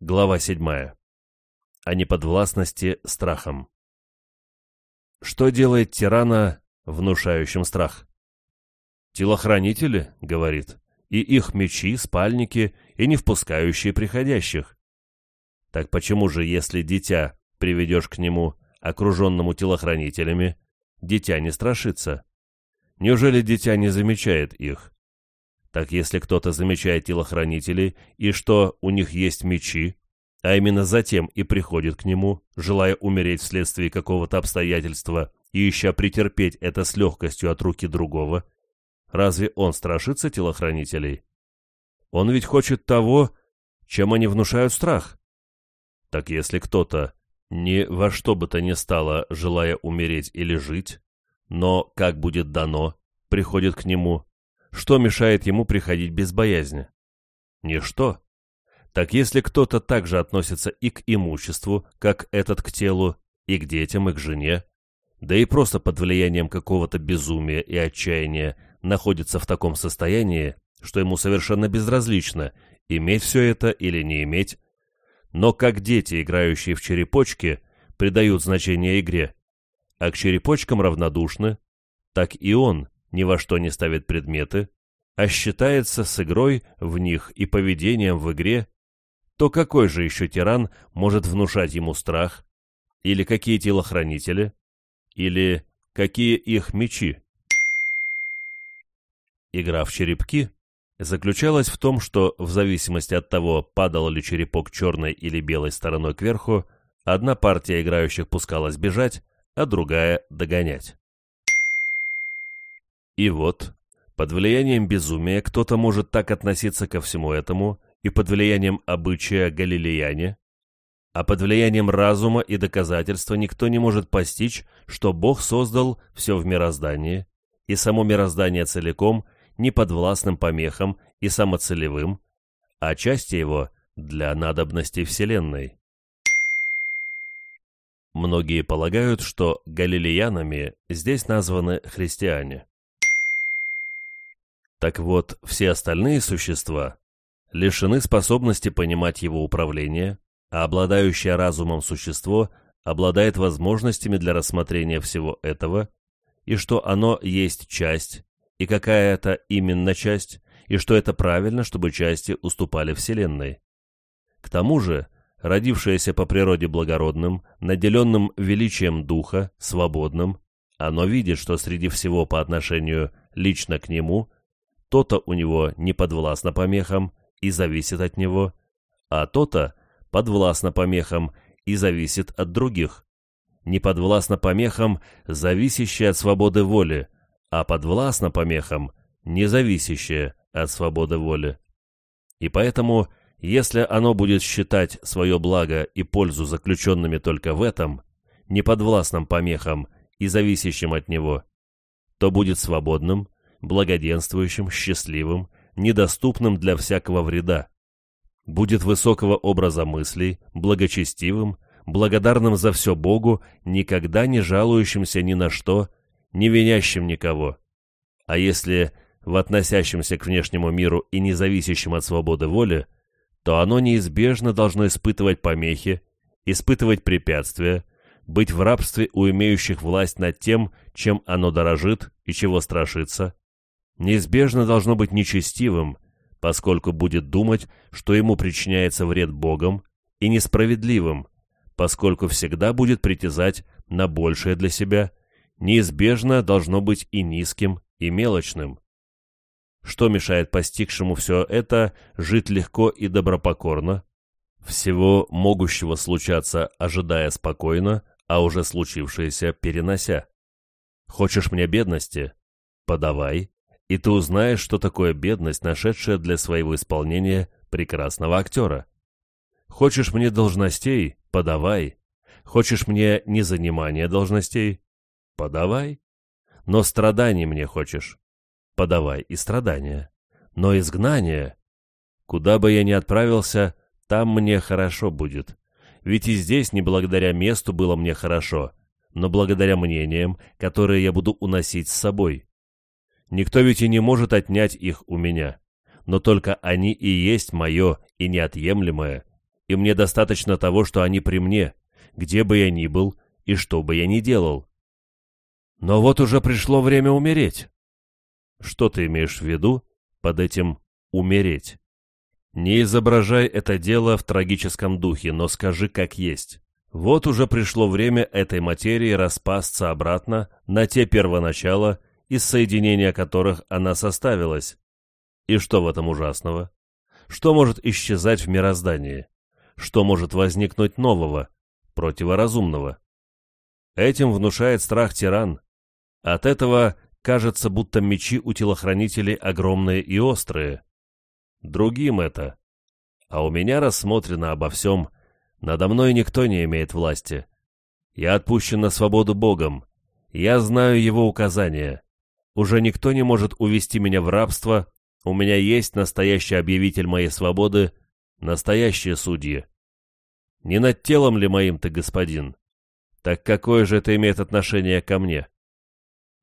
Глава 7. О неподвластности страхом. Что делает тирана, внушающим страх? «Телохранители», — говорит, — «и их мечи, спальники, и не впускающие приходящих». Так почему же, если дитя приведешь к нему, окруженному телохранителями, дитя не страшится? Неужели дитя не замечает их? Так если кто-то замечает телохранителей, и что у них есть мечи, а именно затем и приходит к нему, желая умереть вследствие какого-то обстоятельства и ища претерпеть это с легкостью от руки другого, разве он страшится телохранителей? Он ведь хочет того, чем они внушают страх. Так если кто-то, ни во что бы то ни стало, желая умереть или жить, но, как будет дано, приходит к нему, что мешает ему приходить без боязни? Ничто. Так если кто-то также относится и к имуществу, как этот к телу, и к детям, и к жене, да и просто под влиянием какого-то безумия и отчаяния находится в таком состоянии, что ему совершенно безразлично, иметь все это или не иметь, но как дети, играющие в черепочки, придают значение игре, а к черепочкам равнодушны, так и он ни во что не ставит предметы, а считается с игрой в них и поведением в игре, то какой же еще тиран может внушать ему страх? Или какие телохранители? Или какие их мечи? Игра в черепки заключалась в том, что в зависимости от того, падал ли черепок черной или белой стороной кверху, одна партия играющих пускалась бежать, а другая — догонять. И вот, под влиянием безумия кто-то может так относиться ко всему этому, и под влиянием обычая галилеяне, а под влиянием разума и доказательства никто не может постичь, что Бог создал все в мироздании, и само мироздание целиком не подвластным помехам и самоцелевым, а части его для надобностей Вселенной. Многие полагают, что галилеянами здесь названы христиане. Так вот, все остальные существа лишены способности понимать его управление, а обладающее разумом существо обладает возможностями для рассмотрения всего этого, и что оно есть часть, и какая это именно часть, и что это правильно, чтобы части уступали Вселенной. К тому же, родившееся по природе благородным, наделенным величием духа, свободным, оно видит, что среди всего по отношению лично к нему – то-то у него не подвластно помехам и зависит от него, а то-то подвластно помехам и зависит от других. Не подвластно помехам, зависящее от свободы воли, а подвластно помехам, не зависящее от свободы воли. И поэтому, если оно будет считать свое благо и пользу заключенными только в этом, неподвластным помехам и зависящим от него, то будет свободным, благоденствующим, счастливым, недоступным для всякого вреда. Будет высокого образа мыслей, благочестивым, благодарным за все Богу, никогда не жалующимся ни на что, не винящим никого. А если в относящемся к внешнему миру и не зависящем от свободы воли, то оно неизбежно должно испытывать помехи, испытывать препятствия, быть в рабстве у имеющих власть над тем, чем оно дорожит и чего страшится, неизбежно должно быть нечестивым, поскольку будет думать, что ему причиняется вред Богом, и несправедливым, поскольку всегда будет притязать на большее для себя, неизбежно должно быть и низким, и мелочным. Что мешает постигшему все это жить легко и добропокорно, всего могущего случаться, ожидая спокойно, а уже случившееся перенося? Хочешь мне бедности? Подавай, и ты узнаешь, что такое бедность, нашедшая для своего исполнения прекрасного актера. Хочешь мне должностей – подавай. Хочешь мне незанимания должностей – подавай. Но страданий мне хочешь – подавай и страдания. Но изгнание – куда бы я ни отправился, там мне хорошо будет. Ведь и здесь не благодаря месту было мне хорошо, но благодаря мнениям, которые я буду уносить с собой. Никто ведь и не может отнять их у меня. Но только они и есть мое и неотъемлемое, и мне достаточно того, что они при мне, где бы я ни был и что бы я ни делал. Но вот уже пришло время умереть. Что ты имеешь в виду под этим «умереть»? Не изображай это дело в трагическом духе, но скажи как есть. Вот уже пришло время этой материи распасться обратно на те первоначала, из соединения которых она составилась. И что в этом ужасного? Что может исчезать в мироздании? Что может возникнуть нового, противоразумного? Этим внушает страх тиран. От этого кажется, будто мечи у телохранителей огромные и острые. Другим это. А у меня рассмотрено обо всем. Надо мной никто не имеет власти. Я отпущен на свободу Богом. Я знаю его указания. Уже никто не может увести меня в рабство. У меня есть настоящий объявитель моей свободы, настоящие судьи. Не над телом ли моим ты, господин? Так какое же это имеет отношение ко мне?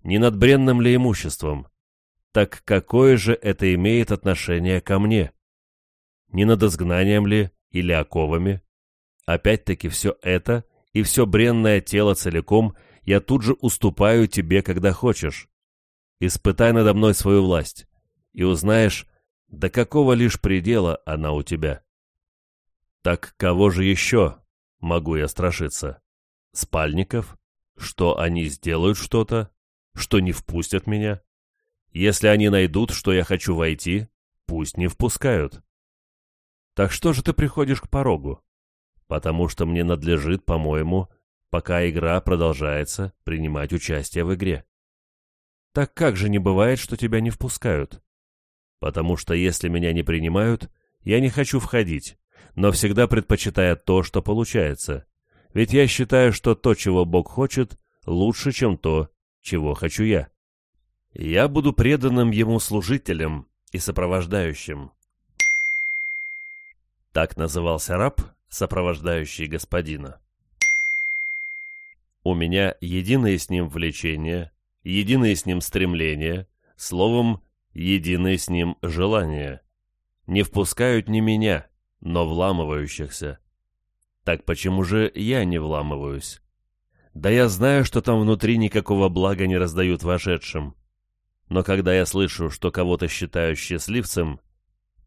Не над бренным ли имуществом? Так какое же это имеет отношение ко мне? Не над изгнанием ли или оковами? Опять-таки все это и все бренное тело целиком я тут же уступаю тебе, когда хочешь. Испытай надо мной свою власть, и узнаешь, до какого лишь предела она у тебя. Так кого же еще могу я страшиться? Спальников? Что они сделают что-то? Что не впустят меня? Если они найдут, что я хочу войти, пусть не впускают. Так что же ты приходишь к порогу? Потому что мне надлежит, по-моему, пока игра продолжается, принимать участие в игре. Так как же не бывает, что тебя не впускают? Потому что если меня не принимают, я не хочу входить, но всегда предпочитая то, что получается. Ведь я считаю, что то, чего Бог хочет, лучше, чем то, чего хочу я. Я буду преданным Ему служителем и сопровождающим. Так назывался раб, сопровождающий господина. У меня единое с ним влечение, единое с ним стремление, словом, единое с ним желание. Не впускают не меня, но вламывающихся. Так почему же я не вламываюсь? Да я знаю, что там внутри никакого блага не раздают вошедшим. Но когда я слышу, что кого-то считают счастливцем,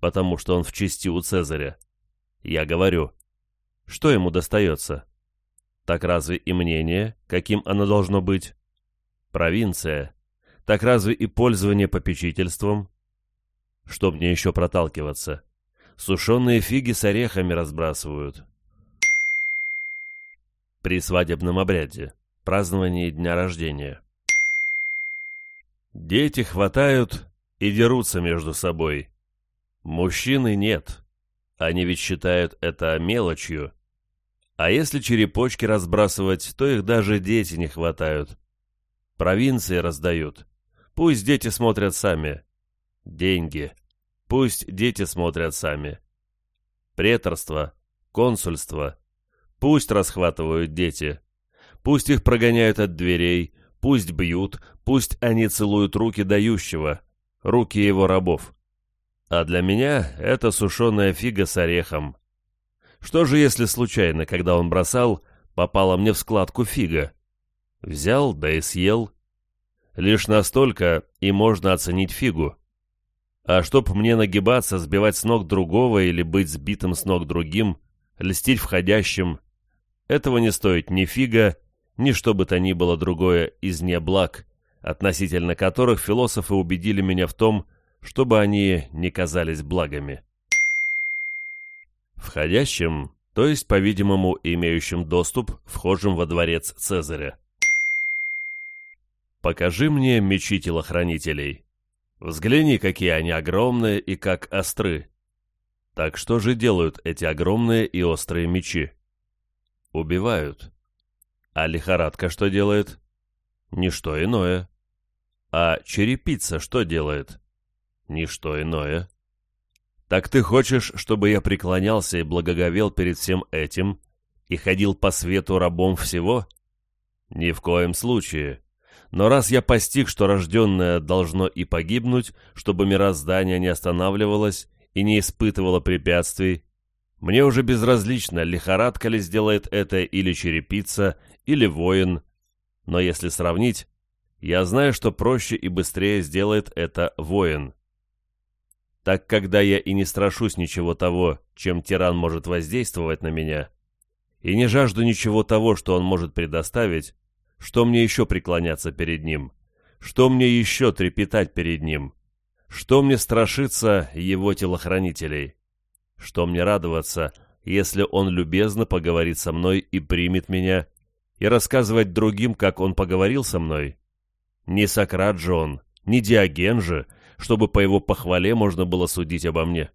потому что он в чести у Цезаря, я говорю, что ему достается? Так разве и мнение, каким оно должно быть? Провинция. Так разве и пользование попечительством? Что мне еще проталкиваться? Сушеные фиги с орехами разбрасывают. При свадебном обряде. Праздновании дня рождения. Дети хватают и дерутся между собой. Мужчины нет. Они ведь считают это мелочью. А если черепочки разбрасывать, то их даже дети не хватают. Провинции раздают. Пусть дети смотрят сами. Деньги. Пусть дети смотрят сами. Преторство, консульство. Пусть расхватывают дети. Пусть их прогоняют от дверей, пусть бьют, пусть они целуют руки дающего, руки его рабов. А для меня это сушеная фига с орехом. Что же, если случайно, когда он бросал, попала мне в складку фига? Взял, да и съел. Лишь настолько и можно оценить фигу. А чтоб мне нагибаться, сбивать с ног другого или быть сбитым с ног другим, льстить входящим, этого не стоит ни фига, ни что бы то ни было другое из неблаг, относительно которых философы убедили меня в том, чтобы они не казались благами. Входящим, то есть, по-видимому, имеющим доступ, вхожим во дворец Цезаря. Покажи мне мечи телохранителей. Взгляни, какие они огромные и как остры. Так что же делают эти огромные и острые мечи? Убивают. А лихорадка что делает? Ничто иное. А черепица что делает? Ничто иное. Так ты хочешь, чтобы я преклонялся и благоговел перед всем этим и ходил по свету рабом всего? Ни в коем случае. Но раз я постиг, что рожденное должно и погибнуть, чтобы мироздание не останавливалось и не испытывало препятствий, Мне уже безразлично, лихорадка ли сделает это, или черепица, или воин. Но если сравнить, я знаю, что проще и быстрее сделает это воин. Так когда я и не страшусь ничего того, чем тиран может воздействовать на меня, и не жажду ничего того, что он может предоставить, что мне еще преклоняться перед ним? Что мне еще трепетать перед ним? Что мне страшиться его телохранителей? Что мне радоваться, если он любезно поговорит со мной и примет меня, и рассказывать другим, как он поговорил со мной? Не Сократ же он, не Диоген же, чтобы по его похвале можно было судить обо мне.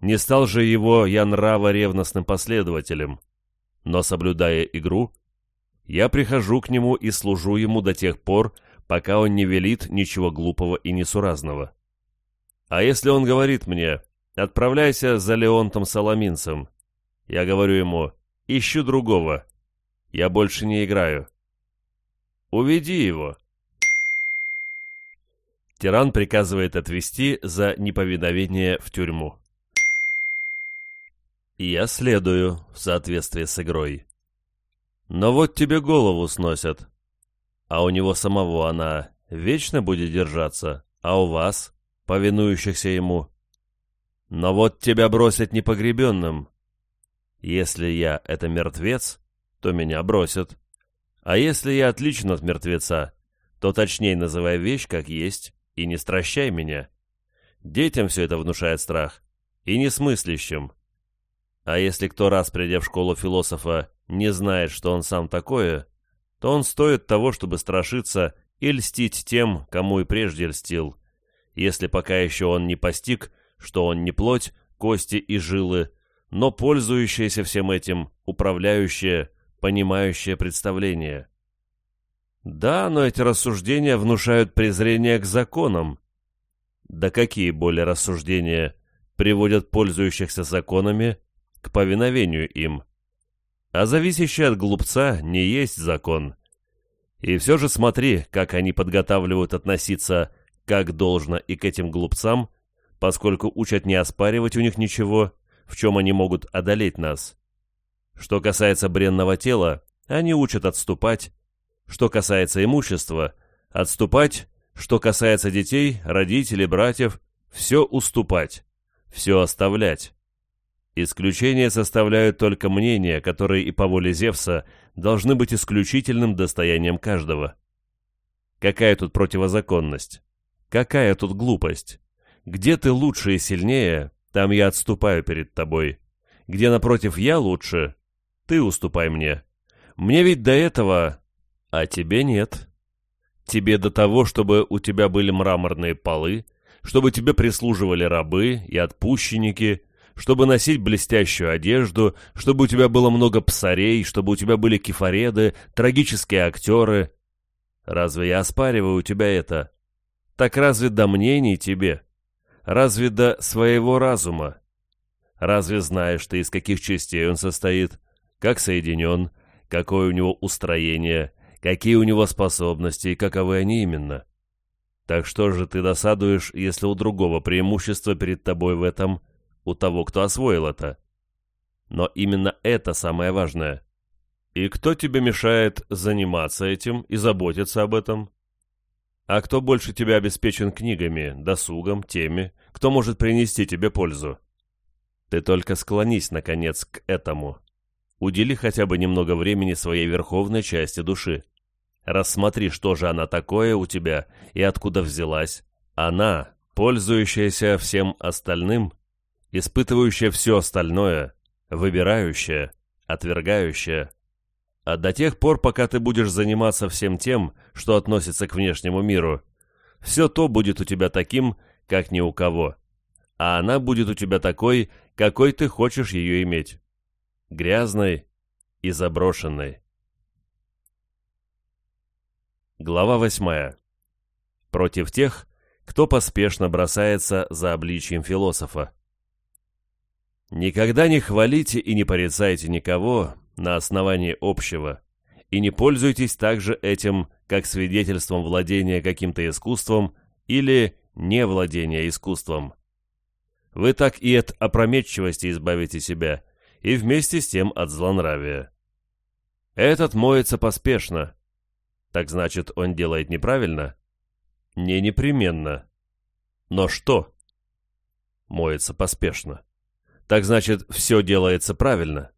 Не стал же его я нрава ревностным последователем, но, соблюдая игру, я прихожу к нему и служу ему до тех пор, пока он не велит ничего глупого и несуразного. А если он говорит мне, отправляйся за Леонтом Соломинцем, я говорю ему, ищу другого, я больше не играю. Уведи его. Тиран приказывает отвезти за неповиновение в тюрьму. Я следую в соответствии с игрой. Но вот тебе голову сносят. А у него самого она вечно будет держаться, а у вас, повинующихся ему. Но вот тебя бросят непогребенным. Если я — это мертвец, то меня бросят. А если я отличен от мертвеца, то точнее называй вещь как есть и не стращай меня. Детям все это внушает страх, и несмыслящим. А если кто раз, придя в школу философа, не знает, что он сам такое, то он стоит того, чтобы страшиться и льстить тем, кому и прежде льстил, если пока еще он не постиг, что он не плоть, кости и жилы, но пользующееся всем этим, управляющее, понимающее представление. Да, но эти рассуждения внушают презрение к законам. Да какие более рассуждения приводят пользующихся законами к повиновению им? А зависящий от глупца не есть закон. И все же смотри, как они подготавливают относиться как должно и к этим глупцам, поскольку учат не оспаривать у них ничего, в чем они могут одолеть нас. Что касается бренного тела, они учат отступать, что касается имущества, отступать, что касается детей, родителей, братьев, все уступать, все оставлять. Исключения составляют только мнения, которые и по воле Зевса должны быть исключительным достоянием каждого. Какая тут противозаконность? Какая тут глупость? Где ты лучше и сильнее, там я отступаю перед тобой. Где, напротив, я лучше, ты уступай мне. Мне ведь до этого а тебе нет. Тебе до того, чтобы у тебя были мраморные полы, чтобы тебе прислуживали рабы и отпущенники, чтобы носить блестящую одежду, чтобы у тебя было много псарей, чтобы у тебя были кефареды, трагические актеры. Разве я оспариваю у тебя это? Так разве до мнений тебе? Разве до своего разума? Разве знаешь ты, из каких частей он состоит, как соединен, какое у него устроение, какие у него способности и каковы они именно. Так что же ты досадуешь, если у другого преимущество перед тобой в этом, у того, кто освоил это? Но именно это самое важное. И кто тебе мешает заниматься этим и заботиться об этом? А кто больше тебя обеспечен книгами, досугом, теми, кто может принести тебе пользу? Ты только склонись, наконец, к этому. Удели хотя бы немного времени своей верховной части души. Рассмотри, что же она такое у тебя и откуда взялась. Она, пользующаяся всем остальным, испытывающая все остальное, выбирающая, отвергающая. А до тех пор, пока ты будешь заниматься всем тем, что относится к внешнему миру, все то будет у тебя таким, как ни у кого. А она будет у тебя такой, какой ты хочешь ее иметь. Грязной и заброшенной. Глава 8. Против тех, кто поспешно бросается за обличием философа. Никогда не хвалите и не порицайте никого на основании общего, и не пользуйтесь также этим как свидетельством владения каким-то искусством или невладения искусством. вы так и от опрометчивости избавите себя, и вместе с тем от злонравия. Этот моется поспешно. Так значит, он делает неправильно? Не непременно. Но что? Моется поспешно. Так значит, все делается правильно?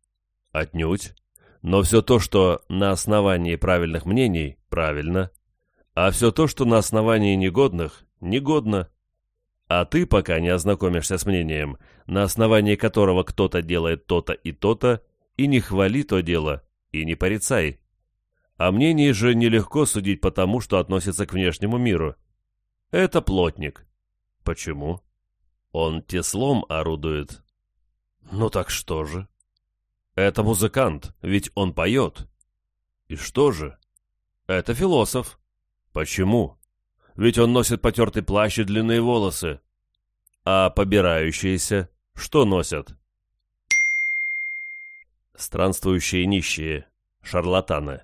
Отнюдь. Но все то, что на основании правильных мнений, правильно, а все то, что на основании негодных, негодно. А ты, пока не ознакомишься с мнением, на основании которого кто-то делает то-то и то-то, и не хвали то дело, и не порицай. О мнении же нелегко судить по тому, что относится к внешнему миру. Это плотник. Почему? Он теслом орудует. Ну так что же? Это музыкант, ведь он поет. И что же? Это философ. Почему? Ведь он носит потертый плащ и длинные волосы. А побирающиеся что носят? Странствующие нищие, шарлатаны.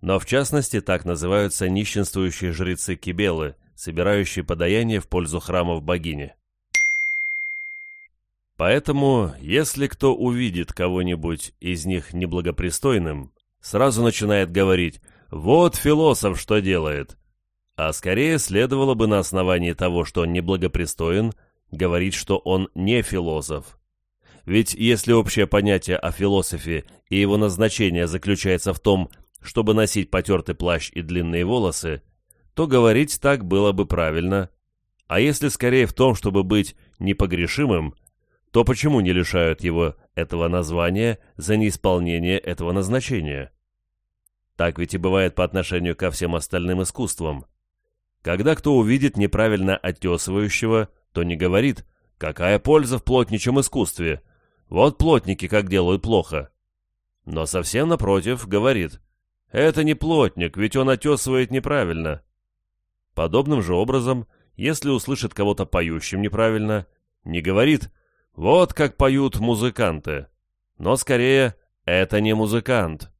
Но в частности так называются нищенствующие жрецы Кибелы, собирающие подаяние в пользу храмов богини. Поэтому, если кто увидит кого-нибудь из них неблагопристойным, сразу начинает говорить «Вот философ что делает!» А скорее следовало бы на основании того, что он неблагопристоен, говорить, что он не философ. Ведь если общее понятие о философе и его назначение заключается в том, чтобы носить потертый плащ и длинные волосы, то говорить так было бы правильно. А если скорее в том, чтобы быть непогрешимым, то почему не лишают его этого названия за неисполнение этого назначения? Так ведь и бывает по отношению ко всем остальным искусствам. Когда кто увидит неправильно оттесывающего, то не говорит «какая польза в плотничьем искусстве? Вот плотники как делают плохо». Но совсем напротив говорит «это не плотник, ведь он отесывает неправильно». Подобным же образом, если услышит кого-то поющим неправильно, не говорит – вот как поют музыканты. Но скорее, это не музыкант.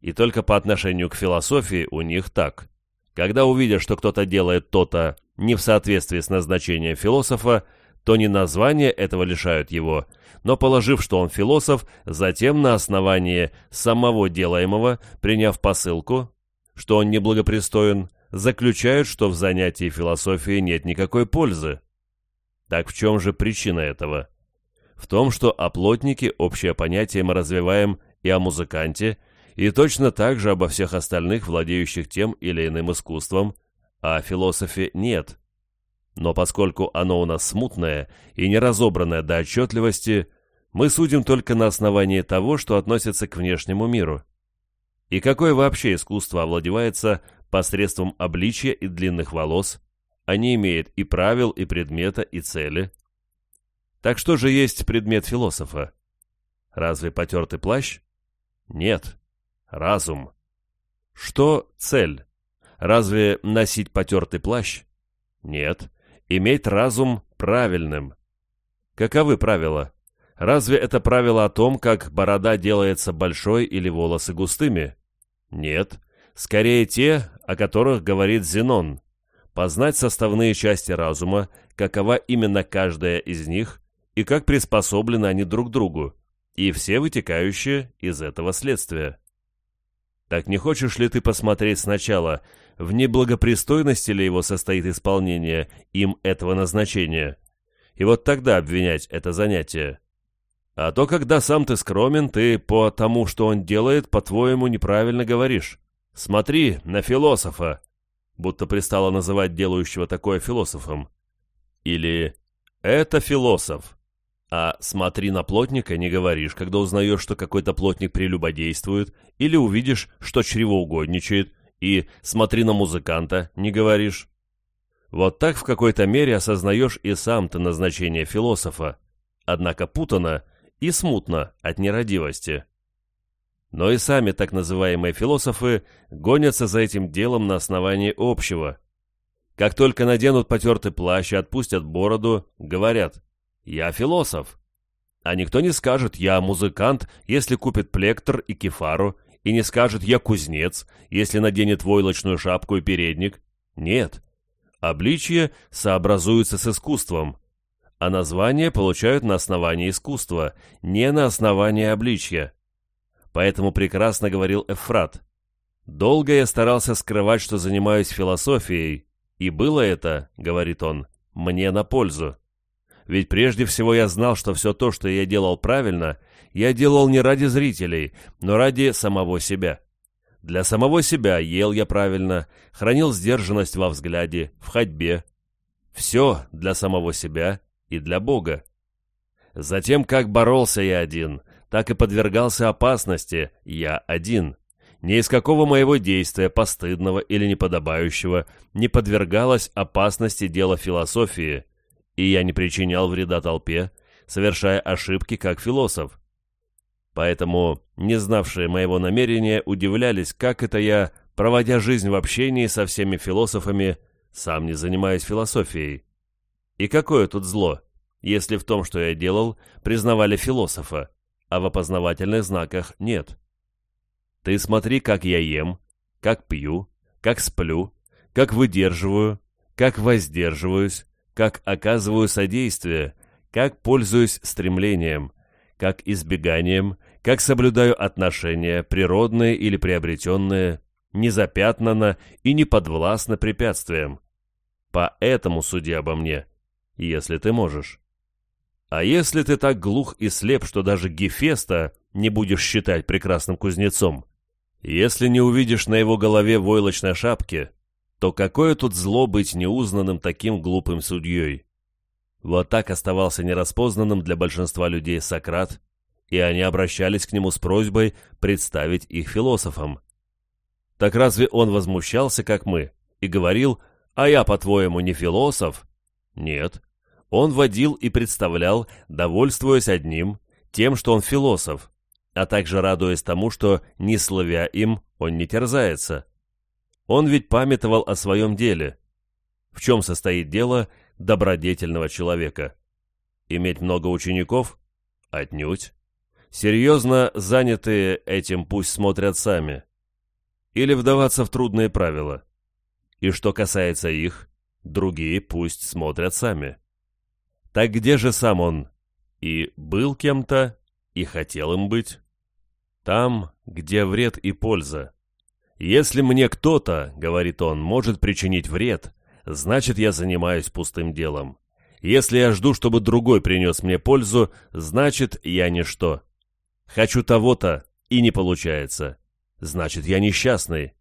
И только по отношению к философии у них так. Когда увидят, что кто-то делает то-то не в соответствии с назначением философа, то не название этого лишают его, но положив, что он философ, затем на основании самого делаемого, приняв посылку, что он неблагопристоен, заключают, что в занятии философией нет никакой пользы. Так в чем же причина этого? В том, что о плотнике общее понятие мы развиваем и о музыканте, и точно так же обо всех остальных, владеющих тем или иным искусством, а о философе нет. Но поскольку оно у нас смутное и не разобранное до отчетливости, мы судим только на основании того, что относится к внешнему миру. И какое вообще искусство овладевается посредством обличия и длинных волос, а не имеет и правил, и предмета, и цели. Так что же есть предмет философа? Разве потертый плащ? Нет. Разум. Что цель? Разве носить потертый плащ? Нет. Иметь разум правильным. Каковы правила? Разве это правило о том, как борода делается большой или волосы густыми? Нет. Скорее те, о которых говорит Зенон познать составные части разума, какова именно каждая из них и как приспособлены они друг другу, и все вытекающие из этого следствия. Так не хочешь ли ты посмотреть сначала, в неблагопристойности ли его состоит исполнение им этого назначения, и вот тогда обвинять это занятие? А то, когда сам ты скромен, ты по тому, что он делает, по-твоему неправильно говоришь. Смотри на философа, будто пристало называть делающего такое философом. Или «это философ», а «смотри на плотника» не говоришь, когда узнаешь, что какой-то плотник прелюбодействует, или увидишь, что чревоугодничает, и «смотри на музыканта» не говоришь. Вот так в какой-то мере осознаешь и сам ты назначение философа, однако путано и смутно от нерадивости но и сами так называемые философы гонятся за этим делом на основании общего. Как только наденут потертый плащ и отпустят бороду, говорят «Я философ». А никто не скажет «Я музыкант», если купит плектр и кефару, и не скажет «Я кузнец», если наденет войлочную шапку и передник. Нет. Обличье сообразуется с искусством. а название получают на основании искусства, не на основании обличья. Поэтому прекрасно говорил Эфрат. «Долго я старался скрывать, что занимаюсь философией, и было это, — говорит он, — мне на пользу. Ведь прежде всего я знал, что все то, что я делал правильно, я делал не ради зрителей, но ради самого себя. Для самого себя ел я правильно, хранил сдержанность во взгляде, в ходьбе. Все для самого себя и для Бога. Затем, как боролся я один, так и подвергался опасности я один. Ни из какого моего действия, постыдного или неподобающего, не подвергалось опасности дела философии, и я не причинял вреда толпе, совершая ошибки как философ. Поэтому не знавшие моего намерения удивлялись, как это я, проводя жизнь в общении со всеми философами, сам не занимаюсь философией. И какое тут зло, если в том, что я делал, признавали философа, а в опознавательных знаках нет? Ты смотри, как я ем, как пью, как сплю, как выдерживаю, как воздерживаюсь, как оказываю содействие, как пользуюсь стремлением, как избеганием, как соблюдаю отношения, природные или приобретенные, не запятнано и не подвластно препятствиям. Поэтому суди обо мне, если ты можешь. А если ты так глух и слеп, что даже Гефеста не будешь считать прекрасным кузнецом, если не увидишь на его голове войлочной шапки, то какое тут зло быть неузнанным таким глупым судьей? Вот так оставался нераспознанным для большинства людей Сократ, и они обращались к нему с просьбой представить их философом. Так разве он возмущался, как мы, и говорил, «А я, по-твоему, не философ?» Нет. Он водил и представлял, довольствуясь одним, тем, что он философ, а также радуясь тому, что, не славя им, он не терзается. Он ведь памятовал о своем деле. В чем состоит дело добродетельного человека? Иметь много учеников? Отнюдь. Серьезно занятые этим пусть смотрят сами. Или вдаваться в трудные правила. И что касается их, другие пусть смотрят сами. Так где же сам он? И был кем-то, и хотел им быть? Там, где вред и польза. «Если мне кто-то, — говорит он, — может причинить вред, значит, я занимаюсь пустым делом. Если я жду, чтобы другой принес мне пользу, значит, я ничто. Хочу того-то, и не получается. Значит, я несчастный».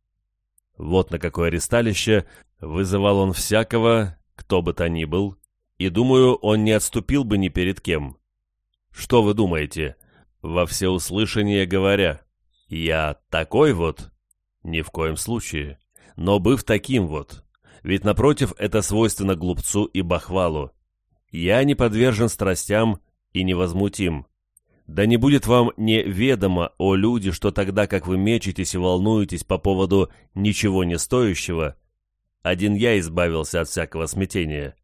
Вот на какое аресталище вызывал он всякого, кто бы то ни был, и, думаю, он не отступил бы ни перед кем. Что вы думаете? Во всеуслышание говоря, «Я такой вот?» Ни в коем случае. Но быв таким вот. Ведь, напротив, это свойственно глупцу и бахвалу. Я не подвержен страстям и невозмутим. Да не будет вам неведомо, о люди, что тогда, как вы мечетесь и волнуетесь по поводу ничего не стоящего, один я избавился от всякого смятения.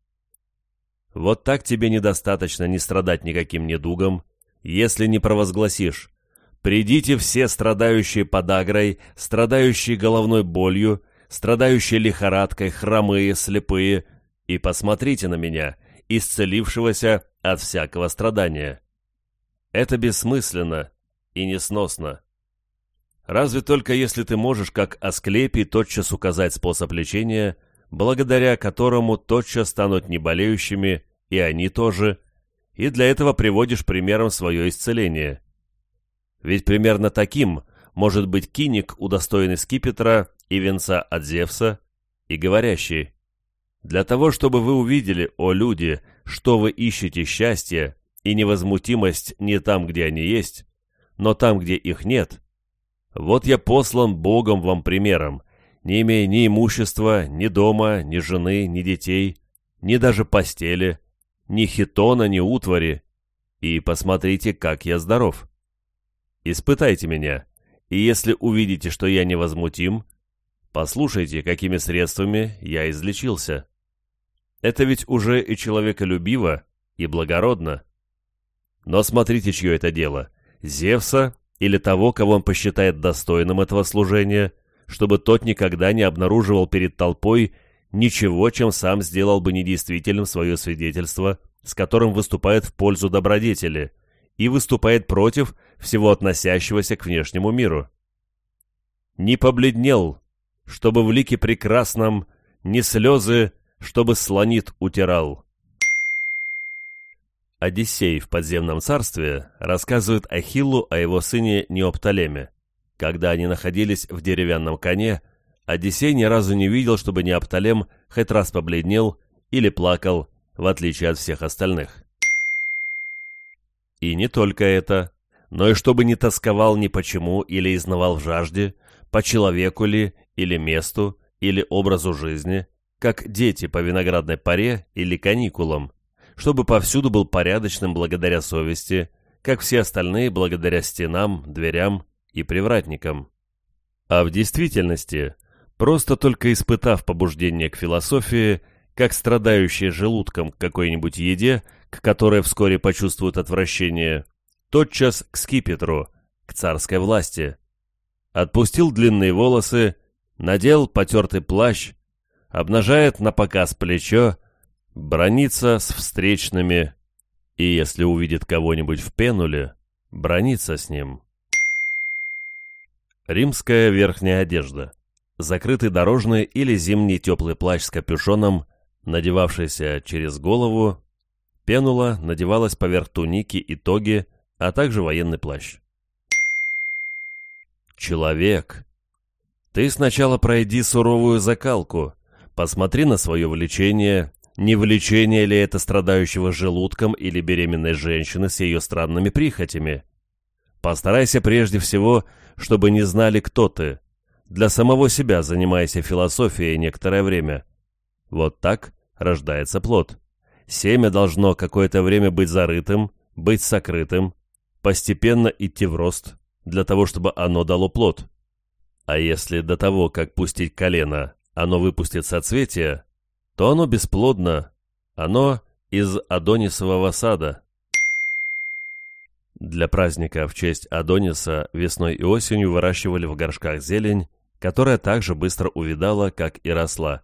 Вот так тебе недостаточно не страдать никаким недугом, если не провозгласишь Придите все страдающие подагрой, страдающие головной болью, страдающие лихорадкой, хромые, слепые, и посмотрите на меня, исцелившегося от всякого страдания. Это бессмысленно и несносно. Разве только если ты можешь, как Асклепий, тотчас указать способ лечения, благодаря которому тотчас станут неболеющими, и они тоже, и для этого приводишь примером свое исцеление. Ведь примерно таким может быть киник, удостоенный скипетра и венца от Зевса, и говорящий «Для того, чтобы вы увидели, о люди, что вы ищете счастье и невозмутимость не там, где они есть, но там, где их нет, вот я послан Богом вам примером, не имея ни имущества, ни дома, ни жены, ни детей, ни даже постели, ни хитона, ни утвари, и посмотрите, как я здоров. Испытайте меня, и если увидите, что я невозмутим, послушайте, какими средствами я излечился. Это ведь уже и человеколюбиво, и благородно. Но смотрите, чье это дело, Зевса или того, кого он посчитает достойным этого служения, чтобы тот никогда не обнаруживал перед толпой ничего, чем сам сделал бы недействительным свое свидетельство с которым выступает в пользу добродетели и выступает против всего относящегося к внешнему миру. Не побледнел, чтобы в лике прекрасном не слезы, чтобы слонит утирал. Одиссей в подземном царстве рассказывает Ахиллу о его сыне Неопталеме. Когда они находились в деревянном коне, Одиссей ни разу не видел, чтобы Неопталем хоть раз побледнел или плакал, в отличие от всех остальных. И не только это, но и чтобы не тосковал ни почему или изнавал в жажде, по человеку ли, или месту, или образу жизни, как дети по виноградной паре или каникулам, чтобы повсюду был порядочным благодаря совести, как все остальные благодаря стенам, дверям и привратникам. А в действительности, просто только испытав побуждение к философии, как страдающие желудком к какой-нибудь еде, к которой вскоре почувствуют отвращение, тотчас к скипетру, к царской власти. Отпустил длинные волосы, надел потертый плащ, обнажает на показ плечо, бронится с встречными, и если увидит кого-нибудь в пенуле, бронится с ним. Римская верхняя одежда. Закрытый дорожный или зимний теплый плащ с капюшоном, надевавшийся через голову, пенула надевалась поверх туники и тоги, а также военный плащ. Человек. Ты сначала пройди суровую закалку, посмотри на свое влечение, не влечение ли это страдающего желудком или беременной женщины с ее странными прихотями. Постарайся прежде всего, чтобы не знали, кто ты. Для самого себя занимайся философией некоторое время. Вот так рождается плод. Семя должно какое-то время быть зарытым, быть сокрытым, постепенно идти в рост, для того, чтобы оно дало плод. А если до того, как пустить колено, оно выпустит соцветие, то оно бесплодно, оно из Адонисового сада. Для праздника в честь Адониса весной и осенью выращивали в горшках зелень, которая также быстро увидала, как и росла.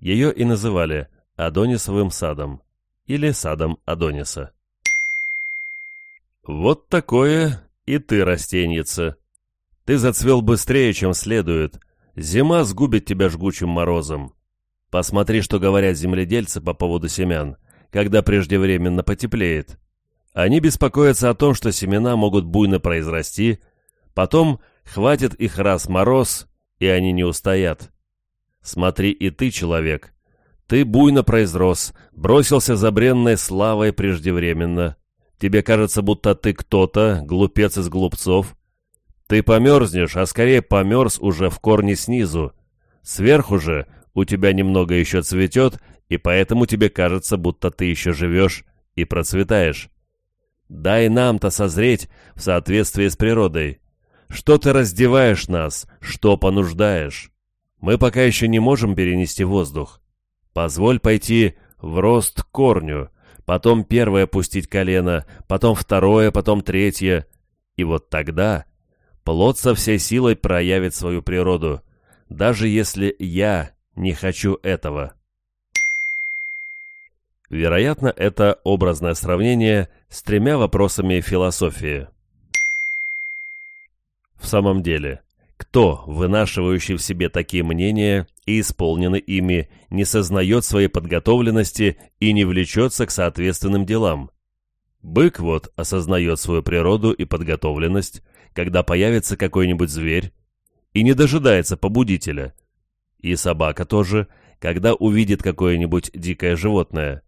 Ее и называли Адонисовым садом или садом Адониса. Вот такое и ты, растеньица. Ты зацвел быстрее, чем следует, Зима сгубит тебя жгучим морозом. Посмотри, что говорят земледельцы по поводу семян, когда преждевременно потеплеет. Они беспокоятся о том, что семена могут буйно произрасти, потом хватит их раз мороз, и они не устоят. Смотри и ты, человек. Ты буйно произрос, бросился за бренной славой преждевременно. Тебе кажется, будто ты кто-то, глупец из глупцов, ты померзнешь, а скорее померз уже в корне снизу. Сверху же у тебя немного еще цветет, и поэтому тебе кажется, будто ты еще живешь и процветаешь. Дай нам-то созреть в соответствии с природой. Что ты раздеваешь нас, что понуждаешь? Мы пока еще не можем перенести воздух. Позволь пойти в рост корню, потом первое пустить колено, потом второе, потом третье. И вот тогда плод со всей силой проявит свою природу, даже если я не хочу этого. Вероятно, это образное сравнение с тремя вопросами философии. В самом деле, кто, вынашивающий в себе такие мнения и исполненный ими, не сознает своей подготовленности и не влечется к соответственным делам? Бык вот осознает свою природу и подготовленность, когда появится какой-нибудь зверь, и не дожидается побудителя. И собака тоже, когда увидит какое-нибудь дикое животное.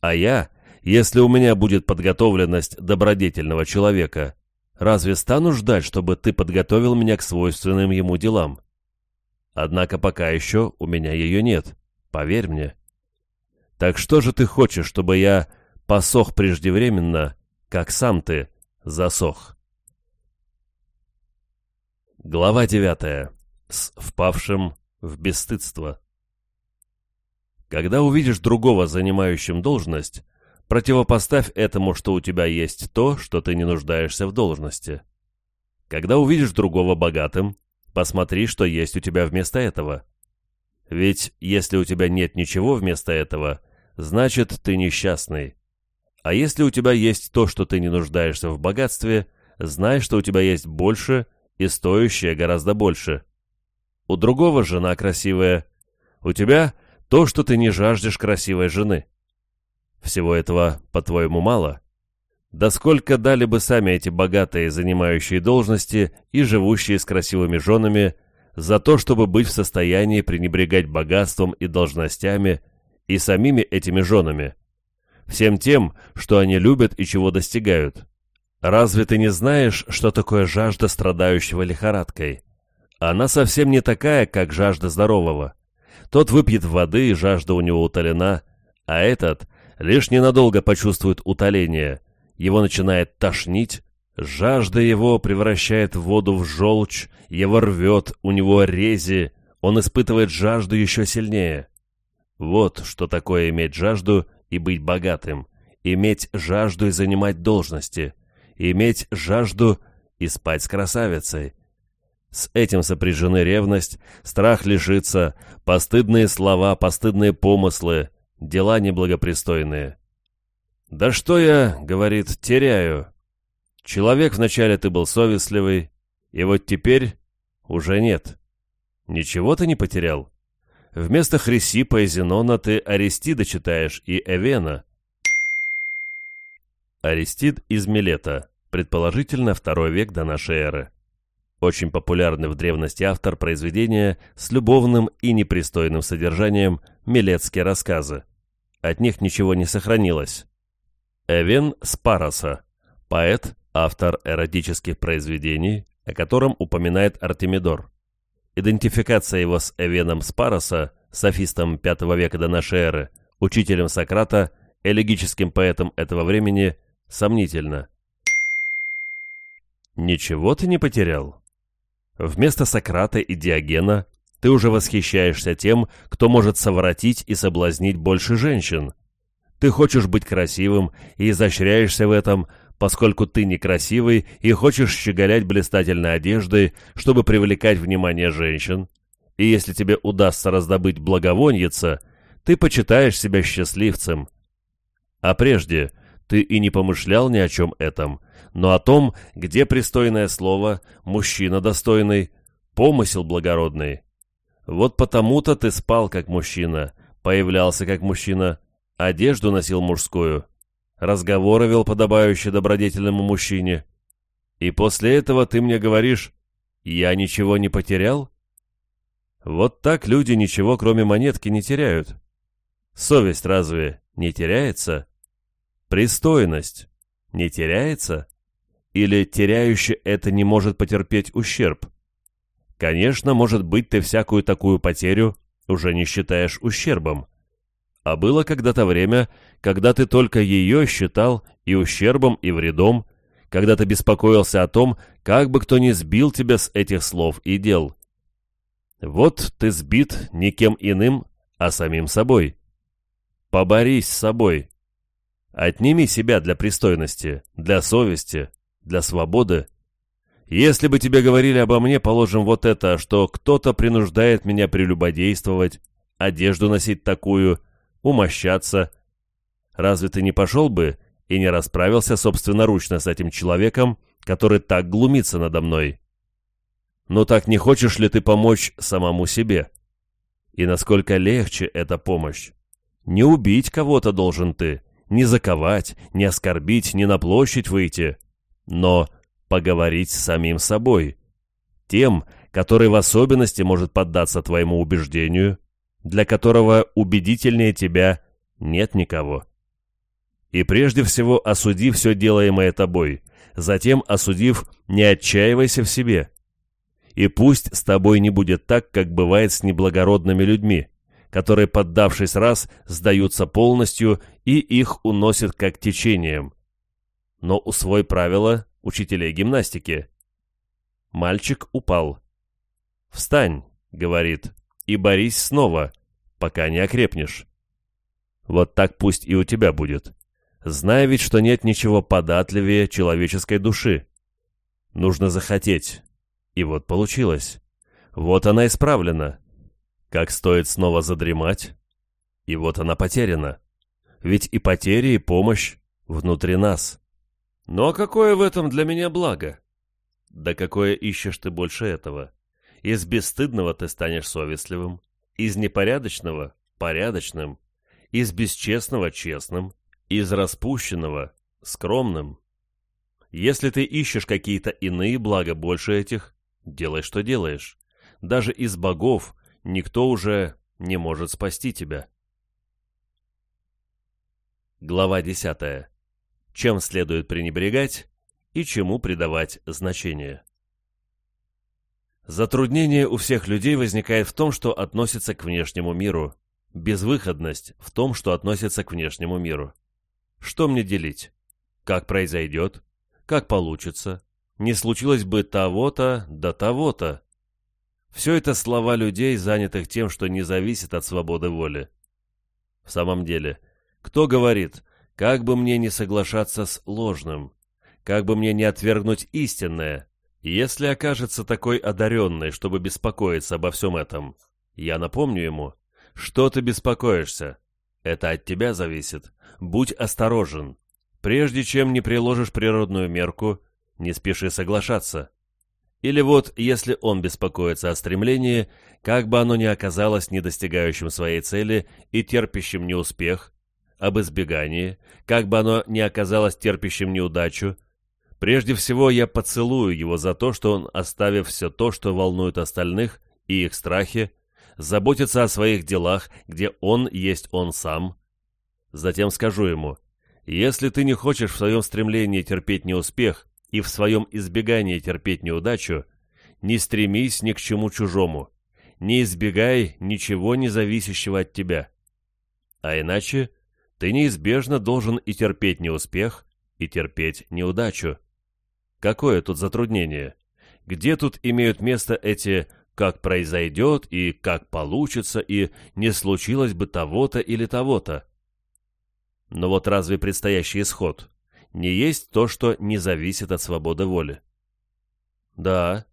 А я, если у меня будет подготовленность добродетельного человека, разве стану ждать, чтобы ты подготовил меня к свойственным ему делам? Однако пока еще у меня ее нет, поверь мне. Так что же ты хочешь, чтобы я посох преждевременно, как сам ты засох?» Глава 9. С впавшим в бесстыдство. Когда увидишь другого занимающим должность, противопоставь этому, что у тебя есть то, что ты не нуждаешься в должности. Когда увидишь другого богатым, посмотри, что есть у тебя вместо этого. Ведь если у тебя нет ничего вместо этого, значит, ты несчастный. А если у тебя есть то, что ты не нуждаешься в богатстве, знай, что у тебя есть больше и стоящее гораздо больше. У другого жена красивая. У тебя то, что ты не жаждешь красивой жены. Всего этого, по-твоему, мало? Да сколько дали бы сами эти богатые, занимающие должности и живущие с красивыми женами, за то, чтобы быть в состоянии пренебрегать богатством и должностями и самими этими женами, всем тем, что они любят и чего достигают. Разве ты не знаешь, что такое жажда страдающего лихорадкой? Она совсем не такая, как жажда здорового. Тот выпьет воды, и жажда у него утолена, а этот лишь ненадолго почувствует утоление. Его начинает тошнить, жажда его превращает воду в желчь, его рвет, у него рези, он испытывает жажду еще сильнее. Вот что такое иметь жажду и быть богатым, иметь жажду и занимать должности, иметь жажду и спать с красавицей. С этим сопряжены ревность, страх лишиться, постыдные слова, постыдные помыслы, дела неблагопристойные. «Да что я, — говорит, — теряю? Человек вначале ты был совестливый, и вот теперь уже нет. Ничего ты не потерял?» Вместо Хрисипа и Зенона ты Аристида читаешь и Эвена. Аристид из Милета, предположительно второй век до нашей эры. Очень популярный в древности автор произведения с любовным и непристойным содержанием «Милетские рассказы». От них ничего не сохранилось. Эвен Спароса, поэт, автор эротических произведений, о котором упоминает Артемидор. Идентификация его с Эвеном Спароса, софистом V века до эры, учителем Сократа, элегическим поэтом этого времени, сомнительна. Ничего ты не потерял. Вместо Сократа и Диогена ты уже восхищаешься тем, кто может совратить и соблазнить больше женщин. Ты хочешь быть красивым и изощряешься в этом, поскольку ты некрасивый и хочешь щеголять блистательной одеждой, чтобы привлекать внимание женщин, и если тебе удастся раздобыть благовоньица, ты почитаешь себя счастливцем. А прежде ты и не помышлял ни о чем этом, но о том, где пристойное слово, мужчина достойный, помысел благородный. Вот потому-то ты спал как мужчина, появлялся как мужчина, одежду носил мужскую, разговоры вел подобающие добродетельному мужчине. И после этого ты мне говоришь, я ничего не потерял? Вот так люди ничего, кроме монетки, не теряют. Совесть разве не теряется? Пристойность не теряется? Или теряющий это не может потерпеть ущерб? Конечно, может быть, ты всякую такую потерю уже не считаешь ущербом. А было когда-то время, когда ты только ее считал и ущербом, и вредом, когда ты беспокоился о том, как бы кто ни сбил тебя с этих слов и дел. Вот ты сбит никем иным, а самим собой. Поборись с собой. Отними себя для пристойности, для совести, для свободы. Если бы тебе говорили обо мне, положим вот это, что кто-то принуждает меня прелюбодействовать, одежду носить такую, умощаться, Разве ты не пошел бы и не расправился собственноручно с этим человеком, который так глумится надо мной? Но так не хочешь ли ты помочь самому себе? И насколько легче эта помощь? Не убить кого-то должен ты, не заковать, не оскорбить, не на площадь выйти, но поговорить с самим собой, тем, который в особенности может поддаться твоему убеждению, для которого убедительнее тебя нет никого. И прежде всего осуди все делаемое тобой, затем осудив, не отчаивайся в себе. И пусть с тобой не будет так, как бывает с неблагородными людьми, которые, поддавшись раз, сдаются полностью и их уносят как течением. Но усвой правила учителей гимнастики. Мальчик упал. «Встань», — говорит, — «и борись снова, пока не окрепнешь». Вот так пусть и у тебя будет зная ведь, что нет ничего податливее человеческой души. Нужно захотеть. И вот получилось. Вот она исправлена. Как стоит снова задремать? И вот она потеряна. Ведь и потери, и помощь внутри нас. Ну, а какое в этом для меня благо? Да какое ищешь ты больше этого? Из бесстыдного ты станешь совестливым, из непорядочного — порядочным, из бесчестного — честным, из распущенного — скромным. Если ты ищешь какие-то иные блага больше этих, делай, что делаешь. Даже из богов никто уже не может спасти тебя. Глава 10. Чем следует пренебрегать и чему придавать значение. Затруднение у всех людей возникает в том, что относится к внешнему миру. Безвыходность в том, что относится к внешнему миру. Что мне делить? Как произойдет? Как получится? Не случилось бы того-то да того-то. Все это слова людей, занятых тем, что не зависит от свободы воли. В самом деле, кто говорит, как бы мне не соглашаться с ложным, как бы мне не отвергнуть истинное, если окажется такой одаренной, чтобы беспокоиться обо всем этом, я напомню ему, что ты беспокоишься. Это от тебя зависит. Будь осторожен. Прежде чем не приложишь природную мерку, не спеши соглашаться. Или вот, если он беспокоится о стремлении, как бы оно ни оказалось не достигающим своей цели и терпящим неуспех, об избегании, как бы оно ни оказалось терпящим неудачу, прежде всего я поцелую его за то, что он, оставив все то, что волнует остальных и их страхи, заботится о своих делах, где он есть он сам. Затем скажу ему, если ты не хочешь в своем стремлении терпеть неуспех и в своем избегании терпеть неудачу, не стремись ни к чему чужому, не избегай ничего не зависящего от тебя. А иначе ты неизбежно должен и терпеть неуспех, и терпеть неудачу. Какое тут затруднение? Где тут имеют место эти «как произойдет» и «как получится» и «не случилось бы того-то или того-то»? Но вот разве предстоящий исход не есть то, что не зависит от свободы воли? Да.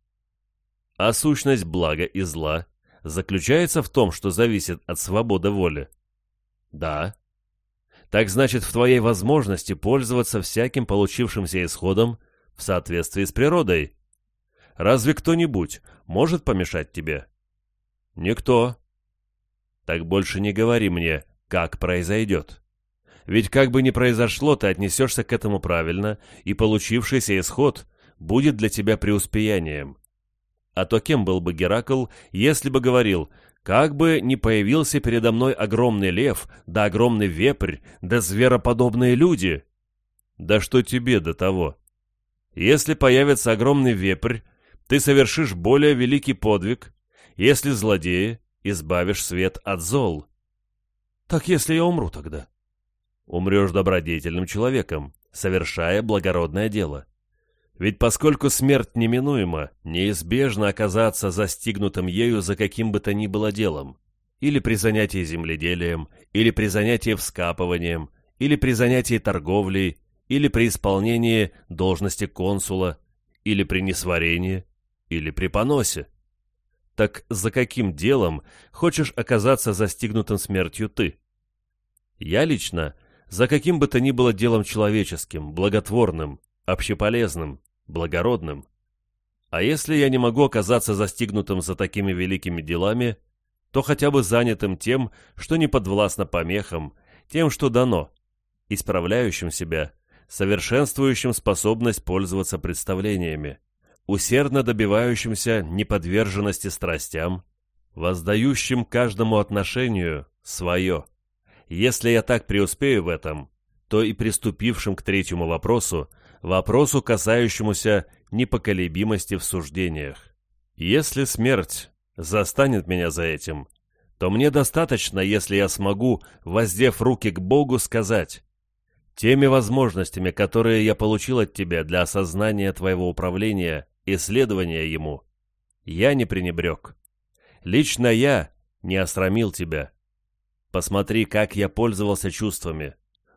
А сущность блага и зла заключается в том, что зависит от свободы воли? Да так значит в твоей возможности пользоваться всяким получившимся исходом в соответствии с природой. Разве кто-нибудь может помешать тебе? Никто. Так больше не говори мне, как произойдет. Ведь как бы ни произошло, ты отнесешься к этому правильно, и получившийся исход будет для тебя преуспеянием. А то кем был бы Геракл, если бы говорил как бы ни появился передо мной огромный лев, да огромный вепрь, да звероподобные люди. Да что тебе до того? Если появится огромный вепрь, ты совершишь более великий подвиг, если злодеи, избавишь свет от зол. Так если я умру тогда? Умрешь добродетельным человеком, совершая благородное дело. Ведь поскольку смерть неминуема, неизбежно оказаться застигнутым ею за каким бы то ни было делом, или при занятии земледелием, или при занятии вскапыванием, или при занятии торговлей, или при исполнении должности консула, или при несварении, или при поносе. Так за каким делом хочешь оказаться застигнутым смертью ты? Я лично за каким бы то ни было делом человеческим, благотворным, общеполезным, благородным. А если я не могу оказаться застигнутым за такими великими делами, то хотя бы занятым тем, что не подвластно помехам, тем, что дано, исправляющим себя, совершенствующим способность пользоваться представлениями, усердно добивающимся неподверженности страстям, воздающим каждому отношению свое. Если я так преуспею в этом, то и приступившим к третьему вопросу, вопросу, касающемуся непоколебимости в суждениях. Если смерть застанет меня за этим, то мне достаточно, если я смогу, воздев руки к Богу, сказать «Теми возможностями, которые я получил от Тебя для осознания Твоего управления и следования Ему, я не пренебрег. Лично я не осрамил Тебя. Посмотри, как я пользовался чувствами.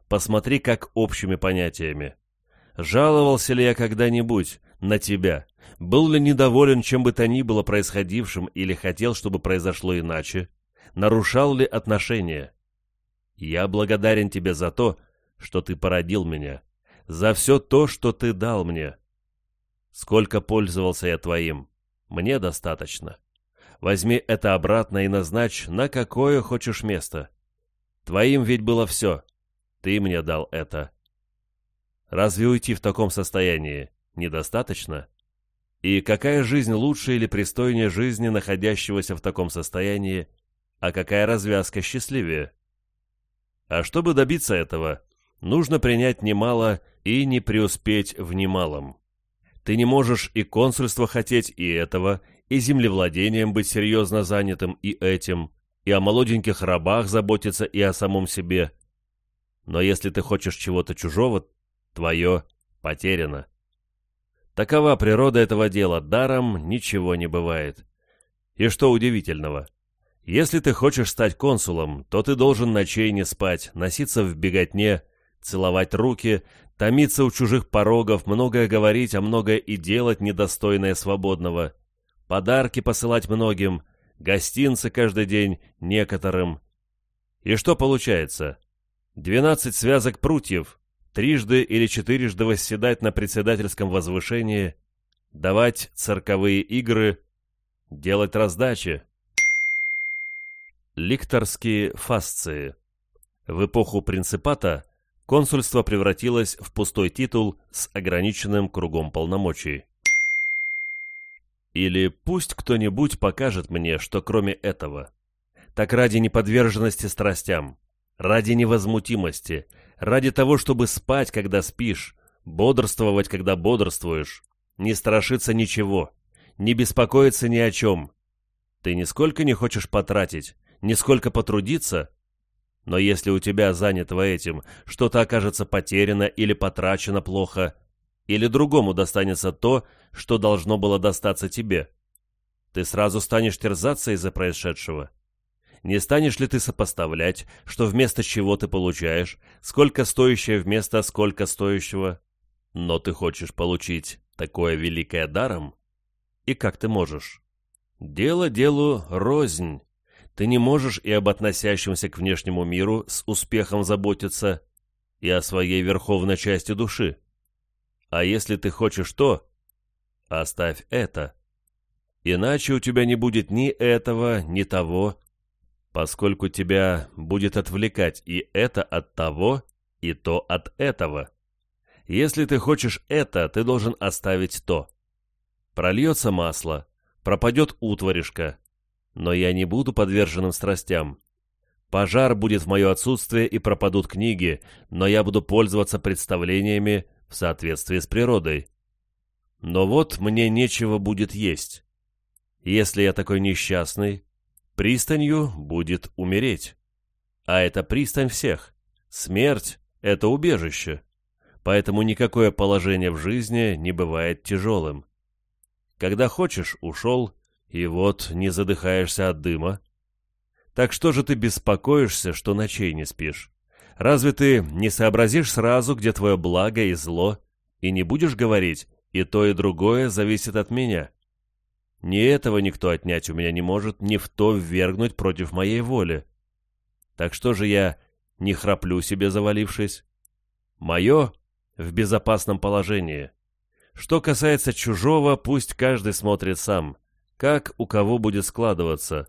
Посмотри, как общими понятиями. Жаловался ли я когда-нибудь на тебя? Был ли недоволен чем бы то ни было происходившим или хотел, чтобы произошло иначе? Нарушал ли отношения? Я благодарен тебе за то, что ты породил меня, за все то, что ты дал мне. Сколько пользовался я твоим, мне достаточно. Возьми это обратно и назначь, на какое хочешь место. Твоим ведь было все. Ты мне дал это. Разве уйти в таком состоянии недостаточно? И какая жизнь лучше или пристойнее жизни, находящегося в таком состоянии, а какая развязка счастливее? А чтобы добиться этого, нужно принять немало и не преуспеть в немалом. Ты не можешь и консульство хотеть, и этого, и землевладением быть серьезно занятым, и этим, и о молоденьких рабах заботиться, и о самом себе. Но если ты хочешь чего-то чужого, твое потеряно. Такова природа этого дела, даром ничего не бывает. И что удивительного? Если ты хочешь стать консулом, то ты должен ночей не спать, носиться в беготне, целовать руки, томиться у чужих порогов, многое говорить, а многое и делать недостойное свободного, подарки посылать многим, гостинцы каждый день некоторым. И что получается? Двенадцать связок прутьев, трижды или четырежды восседать на председательском возвышении, давать цирковые игры, делать раздачи. Ликторские фасции. В эпоху принципата консульство превратилось в пустой титул с ограниченным кругом полномочий. Или пусть кто-нибудь покажет мне, что кроме этого. Так ради неподверженности страстям, ради невозмутимости, ради того, чтобы спать, когда спишь, бодрствовать, когда бодрствуешь, не страшиться ничего, не беспокоиться ни о чем. Ты нисколько не хочешь потратить, нисколько потрудиться, но если у тебя занято этим, что-то окажется потеряно или потрачено плохо, или другому достанется то, что должно было достаться тебе, ты сразу станешь терзаться из-за происшедшего. Не станешь ли ты сопоставлять, что вместо чего ты получаешь, сколько стоящее вместо сколько стоящего? Но ты хочешь получить такое великое даром? И как ты можешь? Дело делу рознь. Ты не можешь и об относящемся к внешнему миру с успехом заботиться, и о своей верховной части души. А если ты хочешь то, оставь это. Иначе у тебя не будет ни этого, ни того, поскольку тебя будет отвлекать и это от того, и то от этого. Если ты хочешь это, ты должен оставить то. Прольется масло, пропадет утваришка, но я не буду подверженным страстям. Пожар будет в мое отсутствие и пропадут книги, но я буду пользоваться представлениями в соответствии с природой. Но вот мне нечего будет есть. Если я такой несчастный, пристанью будет умереть. А это пристань всех. Смерть — это убежище. Поэтому никакое положение в жизни не бывает тяжелым. Когда хочешь — ушел, и вот не задыхаешься от дыма. Так что же ты беспокоишься, что ночей не спишь? Разве ты не сообразишь сразу, где твое благо и зло, и не будешь говорить, и то, и другое зависит от меня? Ни этого никто отнять у меня не может, ни в то ввергнуть против моей воли. Так что же я не храплю себе завалившись? Мое в безопасном положении. Что касается чужого, пусть каждый смотрит сам как у кого будет складываться,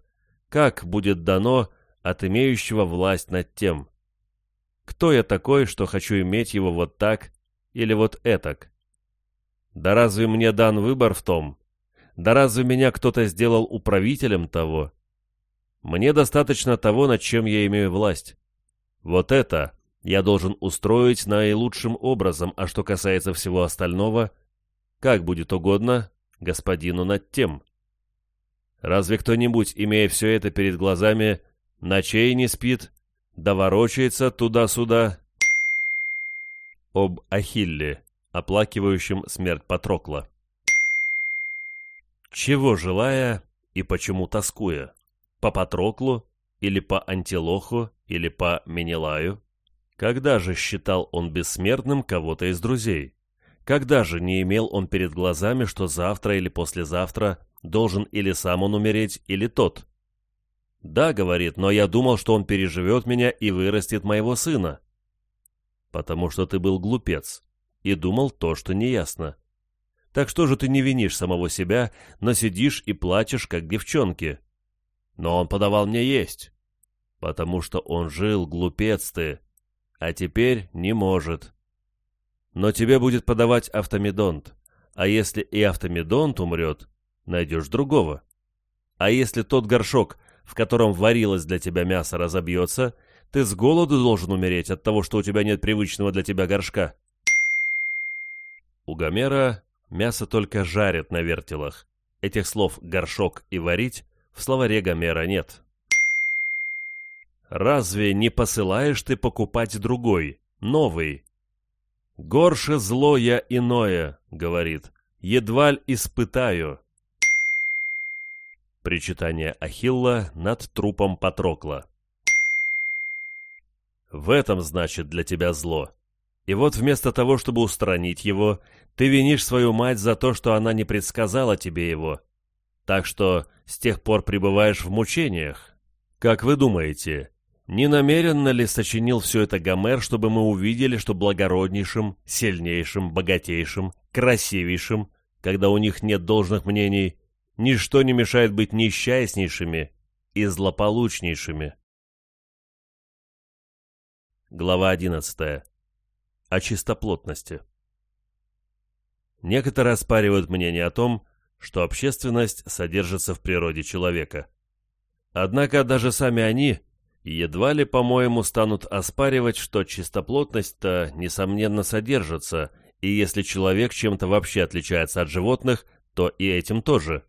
как будет дано от имеющего власть над тем. Кто я такой, что хочу иметь его вот так или вот этак? Да разве мне дан выбор в том? Да разве меня кто-то сделал управителем того? Мне достаточно того, над чем я имею власть. Вот это я должен устроить наилучшим образом, а что касается всего остального, как будет угодно господину над тем. Разве кто-нибудь, имея все это перед глазами, ночей не спит, да ворочается туда-сюда? Об Ахилле, оплакивающем смерть Патрокла. Чего желая и почему тоскуя? По Патроклу или по Антилоху или по Менелаю? Когда же считал он бессмертным кого-то из друзей? Когда же не имел он перед глазами, что завтра или послезавтра Должен или сам он умереть, или тот. «Да», — говорит, — «но я думал, что он переживет меня и вырастет моего сына». Потому что ты был глупец и думал то, что неясно. Так что же ты не винишь самого себя, но сидишь и плачешь, как девчонки? Но он подавал мне есть. Потому что он жил, глупец ты, а теперь не может. Но тебе будет подавать автомедонт, а если и автомедонт умрет, найдешь другого. А если тот горшок, в котором варилось для тебя мясо, разобьется, ты с голоду должен умереть от того, что у тебя нет привычного для тебя горшка. У Гомера мясо только жарят на вертелах. Этих слов «горшок» и «варить» в словаре Гомера нет. Разве не посылаешь ты покупать другой, новый? «Горше зло я иное», — говорит, — «едва ль испытаю». Причитание Ахилла над трупом Патрокла. В этом, значит, для тебя зло. И вот вместо того, чтобы устранить его, ты винишь свою мать за то, что она не предсказала тебе его. Так что с тех пор пребываешь в мучениях. Как вы думаете, не намеренно ли сочинил все это Гомер, чтобы мы увидели, что благороднейшим, сильнейшим, богатейшим, красивейшим, когда у них нет должных мнений, ничто не мешает быть несчастнейшими и злополучнейшими. Глава 11. О чистоплотности. Некоторые оспаривают мнение о том, что общественность содержится в природе человека. Однако даже сами они едва ли, по-моему, станут оспаривать, что чистоплотность-то, несомненно, содержится, и если человек чем-то вообще отличается от животных, то и этим тоже.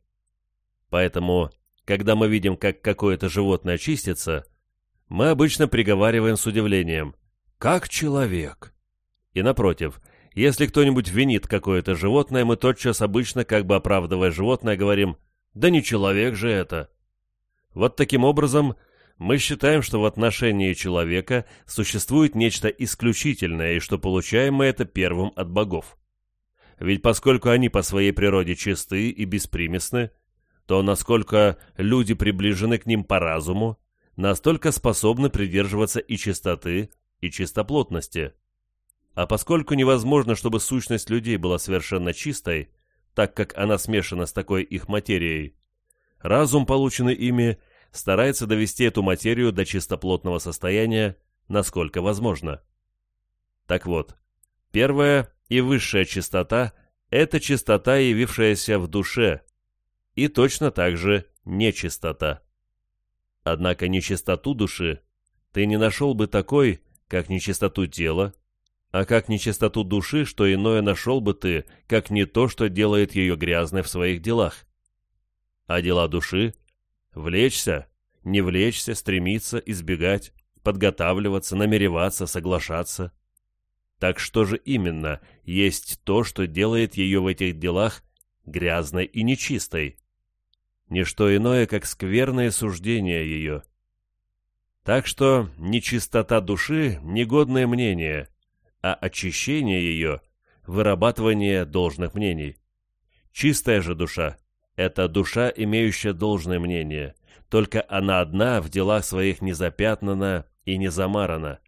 Поэтому, когда мы видим, как какое-то животное чистится, мы обычно приговариваем с удивлением «Как человек!» И напротив, если кто-нибудь винит какое-то животное, мы тотчас обычно, как бы оправдывая животное, говорим «Да не человек же это!» Вот таким образом мы считаем, что в отношении человека существует нечто исключительное, и что получаем мы это первым от богов. Ведь поскольку они по своей природе чисты и беспримесны, то насколько люди приближены к ним по разуму, настолько способны придерживаться и чистоты, и чистоплотности. А поскольку невозможно, чтобы сущность людей была совершенно чистой, так как она смешана с такой их материей, разум, полученный ими, старается довести эту материю до чистоплотного состояния, насколько возможно. Так вот, первая и высшая чистота – это чистота, явившаяся в душе, и точно так же нечистота. Однако нечистоту души ты не нашел бы такой, как нечистоту тела, а как нечистоту души, что иное нашел бы ты, как не то, что делает ее грязной в своих делах. А дела души — влечься, не влечься, стремиться, избегать, подготавливаться, намереваться, соглашаться. Так что же именно есть то, что делает ее в этих делах грязной и нечистой? Ничто иное, как скверное суждение ее. Так что нечистота души — негодное мнение, а очищение ее — вырабатывание должных мнений. Чистая же душа — это душа, имеющая должное мнение, только она одна в делах своих не запятнана и не замарана.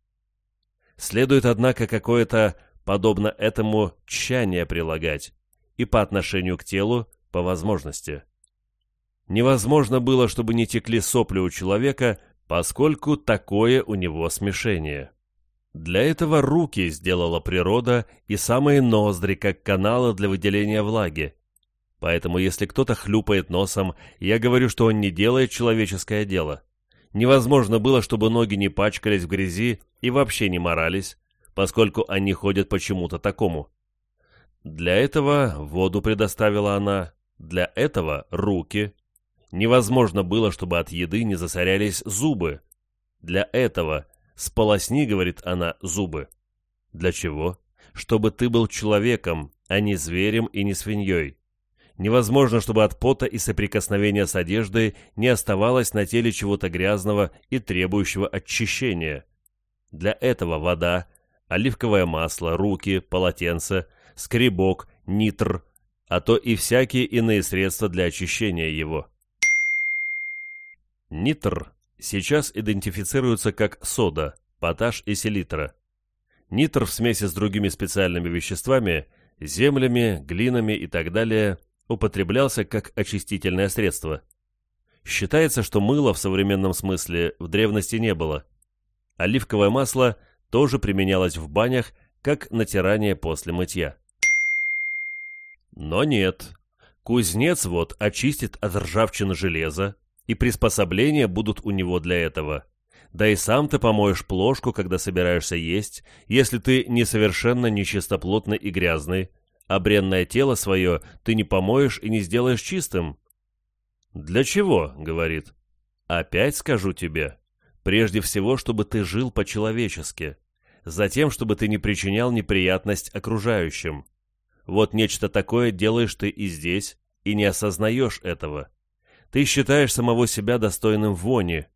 Следует, однако, какое-то, подобно этому, тщание прилагать, и по отношению к телу, по возможности. Невозможно было, чтобы не текли сопли у человека, поскольку такое у него смешение. Для этого руки сделала природа и самые ноздри, как каналы для выделения влаги. Поэтому если кто-то хлюпает носом, я говорю, что он не делает человеческое дело. Невозможно было, чтобы ноги не пачкались в грязи и вообще не морались, поскольку они ходят почему-то такому. Для этого воду предоставила она, для этого руки, Невозможно было, чтобы от еды не засорялись зубы. Для этого сполосни, говорит она, зубы. Для чего? Чтобы ты был человеком, а не зверем и не свиньей. Невозможно, чтобы от пота и соприкосновения с одеждой не оставалось на теле чего-то грязного и требующего очищения. Для этого вода, оливковое масло, руки, полотенце, скребок, нитр, а то и всякие иные средства для очищения его. Нитр сейчас идентифицируется как сода, поташ и селитра. Нитр в смеси с другими специальными веществами, землями, глинами и так далее употреблялся как очистительное средство. Считается, что мыла в современном смысле в древности не было. Оливковое масло тоже применялось в банях как натирание после мытья. Но нет. Кузнец вот очистит от ржавчины железо, и приспособления будут у него для этого. Да и сам ты помоешь плошку, когда собираешься есть, если ты несовершенно нечистоплотный и грязный, а бренное тело свое ты не помоешь и не сделаешь чистым. «Для чего?» — говорит. «Опять скажу тебе. Прежде всего, чтобы ты жил по-человечески. Затем, чтобы ты не причинял неприятность окружающим. Вот нечто такое делаешь ты и здесь, и не осознаешь этого. Ты считаешь самого себя достойным вони.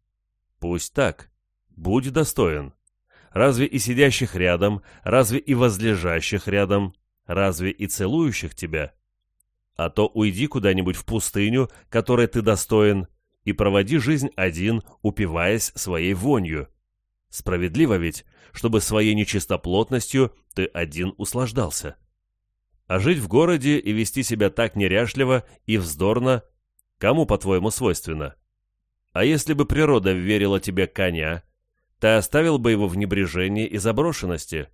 Пусть так. Будь достоин. Разве и сидящих рядом, разве и возлежащих рядом, разве и целующих тебя? А то уйди куда-нибудь в пустыню, которой ты достоин, и проводи жизнь один, упиваясь своей вонью. Справедливо ведь, чтобы своей нечистоплотностью ты один услаждался. А жить в городе и вести себя так неряшливо и вздорно, кому, по-твоему, свойственно? А если бы природа верила тебе коня, ты оставил бы его в небрежении и заброшенности?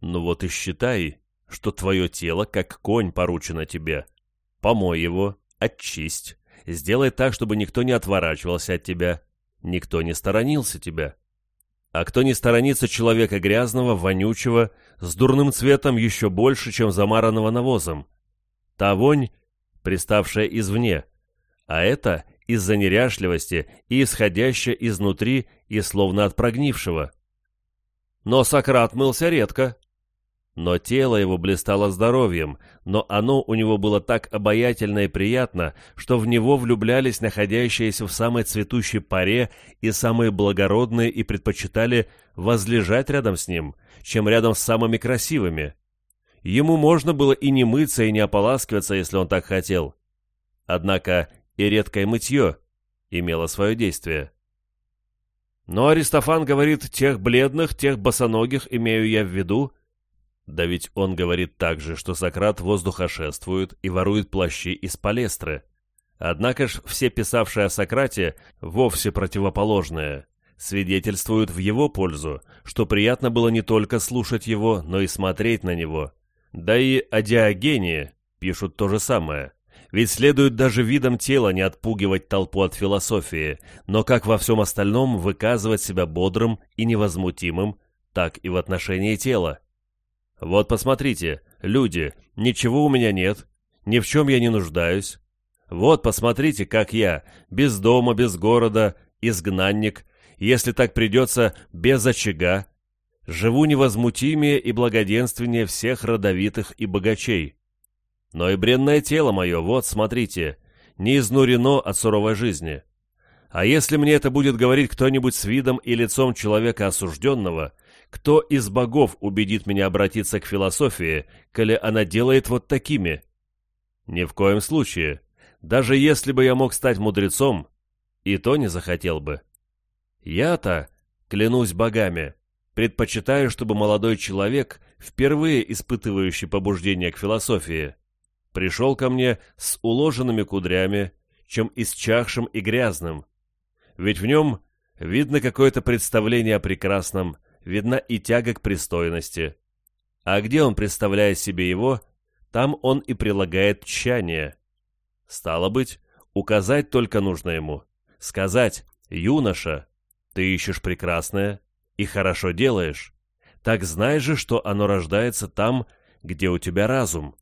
Ну вот и считай, что твое тело, как конь, поручено тебе. Помой его, очисть, сделай так, чтобы никто не отворачивался от тебя, никто не сторонился тебя. А кто не сторонится человека грязного, вонючего, с дурным цветом еще больше, чем замаранного навозом? Та вонь, приставшая извне, а это из-за неряшливости и исходящая изнутри и словно от прогнившего. Но Сократ мылся редко, но тело его блистало здоровьем, но оно у него было так обаятельно и приятно, что в него влюблялись находящиеся в самой цветущей паре и самые благородные и предпочитали возлежать рядом с ним, чем рядом с самыми красивыми. Ему можно было и не мыться, и не ополаскиваться, если он так хотел. Однако и редкое мытье имело свое действие. Но Аристофан говорит, тех бледных, тех босоногих имею я в виду, да ведь он говорит также, что Сократ воздухошествует и ворует плащи из палестры. Однако ж все писавшие о Сократе вовсе противоположное, свидетельствуют в его пользу, что приятно было не только слушать его, но и смотреть на него. Да и о Диогении пишут то же самое. Ведь следует даже видом тела не отпугивать толпу от философии, но как во всем остальном выказывать себя бодрым и невозмутимым, так и в отношении тела. Вот посмотрите, люди, ничего у меня нет, ни в чем я не нуждаюсь. Вот посмотрите, как я, без дома, без города, изгнанник, если так придется, без очага, живу невозмутимее и благоденственнее всех родовитых и богачей. Но и бренное тело мое, вот, смотрите, не изнурено от суровой жизни. А если мне это будет говорить кто-нибудь с видом и лицом человека осужденного, кто из богов убедит меня обратиться к философии, коли она делает вот такими? Ни в коем случае. Даже если бы я мог стать мудрецом, и то не захотел бы. Я-то, клянусь богами, предпочитаю, чтобы молодой человек, впервые испытывающий побуждение к философии, пришел ко мне с уложенными кудрями, чем исчахшим и грязным. Ведь в нем видно какое-то представление о прекрасном, видна и тяга к пристойности. А где он представляет себе его, там он и прилагает тщание. Стало быть, указать только нужно ему. Сказать, юноша, ты ищешь прекрасное и хорошо делаешь. Так знай же, что оно рождается там, где у тебя разум.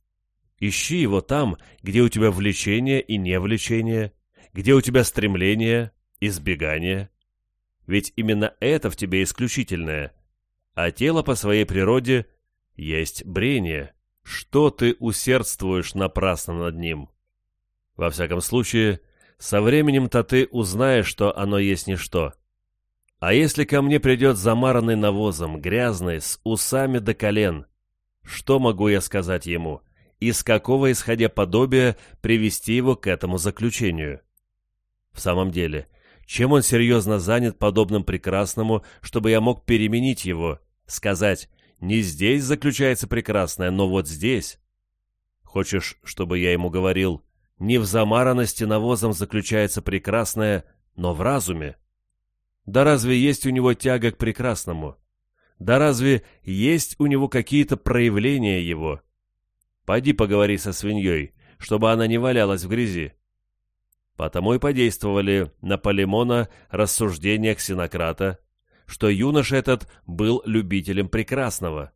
Ищи его там, где у тебя влечение и невлечение, где у тебя стремление, избегание. Ведь именно это в тебе исключительное. А тело по своей природе есть брение. Что ты усердствуешь напрасно над ним? Во всяком случае, со временем-то ты узнаешь, что оно есть ничто. А если ко мне придет замаранный навозом, грязный, с усами до колен, что могу я сказать ему? Из какого, исходя подобия, привести его к этому заключению? В самом деле, — чем он серьезно занят подобным прекрасному, чтобы я мог переменить его, сказать Не здесь заключается прекрасное, но вот здесь. Хочешь, чтобы я ему говорил, не в замаранности навозом заключается прекрасное, но в разуме? Да разве есть у него тяга к прекрасному? Да разве есть у него какие-то проявления его? Пойди поговори со свиньей, чтобы она не валялась в грязи. Потому и подействовали на Полимона рассуждения Ксенократа, что юноша этот был любителем прекрасного.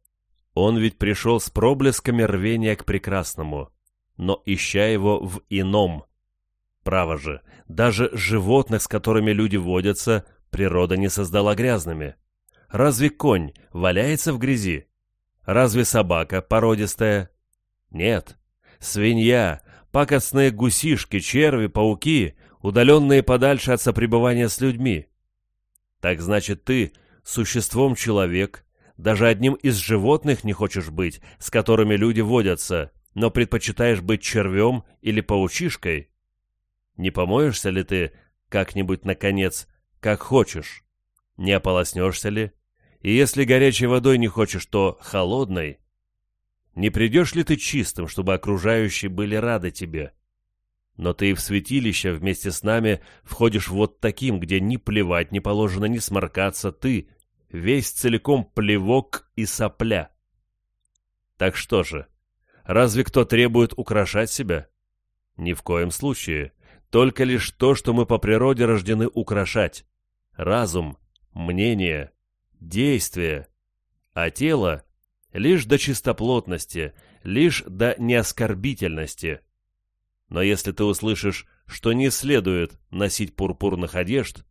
Он ведь пришел с проблесками рвения к прекрасному, но ища его в ином. Право же, даже животных, с которыми люди водятся, природа не создала грязными. Разве конь валяется в грязи? Разве собака породистая? Нет. Свинья, пакостные гусишки, черви, пауки, удаленные подальше от сопребывания с людьми. Так значит, ты, существом человек, даже одним из животных не хочешь быть, с которыми люди водятся, но предпочитаешь быть червем или паучишкой? Не помоешься ли ты как-нибудь, наконец, как хочешь? Не ополоснешься ли? И если горячей водой не хочешь, то холодной. Не придешь ли ты чистым, чтобы окружающие были рады тебе? Но ты и в святилище вместе с нами входишь вот таким, где ни плевать не положено, ни сморкаться, ты весь целиком плевок и сопля. Так что же, разве кто требует украшать себя? Ни в коем случае. Только лишь то, что мы по природе рождены украшать. Разум, мнение, действие. А тело лишь до чистоплотности, лишь до неоскорбительности. Но если ты услышишь, что не следует носить пурпурных одежд,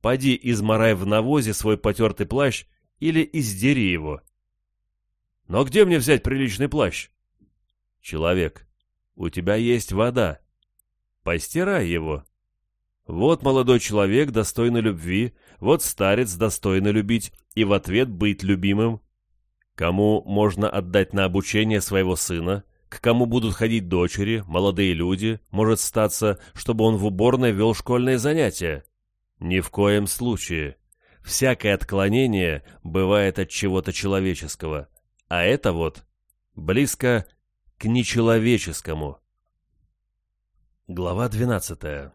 поди изморай в навозе свой потертый плащ или издери его. Но где мне взять приличный плащ? Человек, у тебя есть вода. Постирай его. Вот молодой человек, достойный любви, вот старец, достойный любить, и в ответ быть любимым. Кому можно отдать на обучение своего сына, к кому будут ходить дочери, молодые люди, может статься, чтобы он в уборной вел школьные занятия. Ни в коем случае. Всякое отклонение бывает от чего-то человеческого, а это вот близко к нечеловеческому. Глава 12.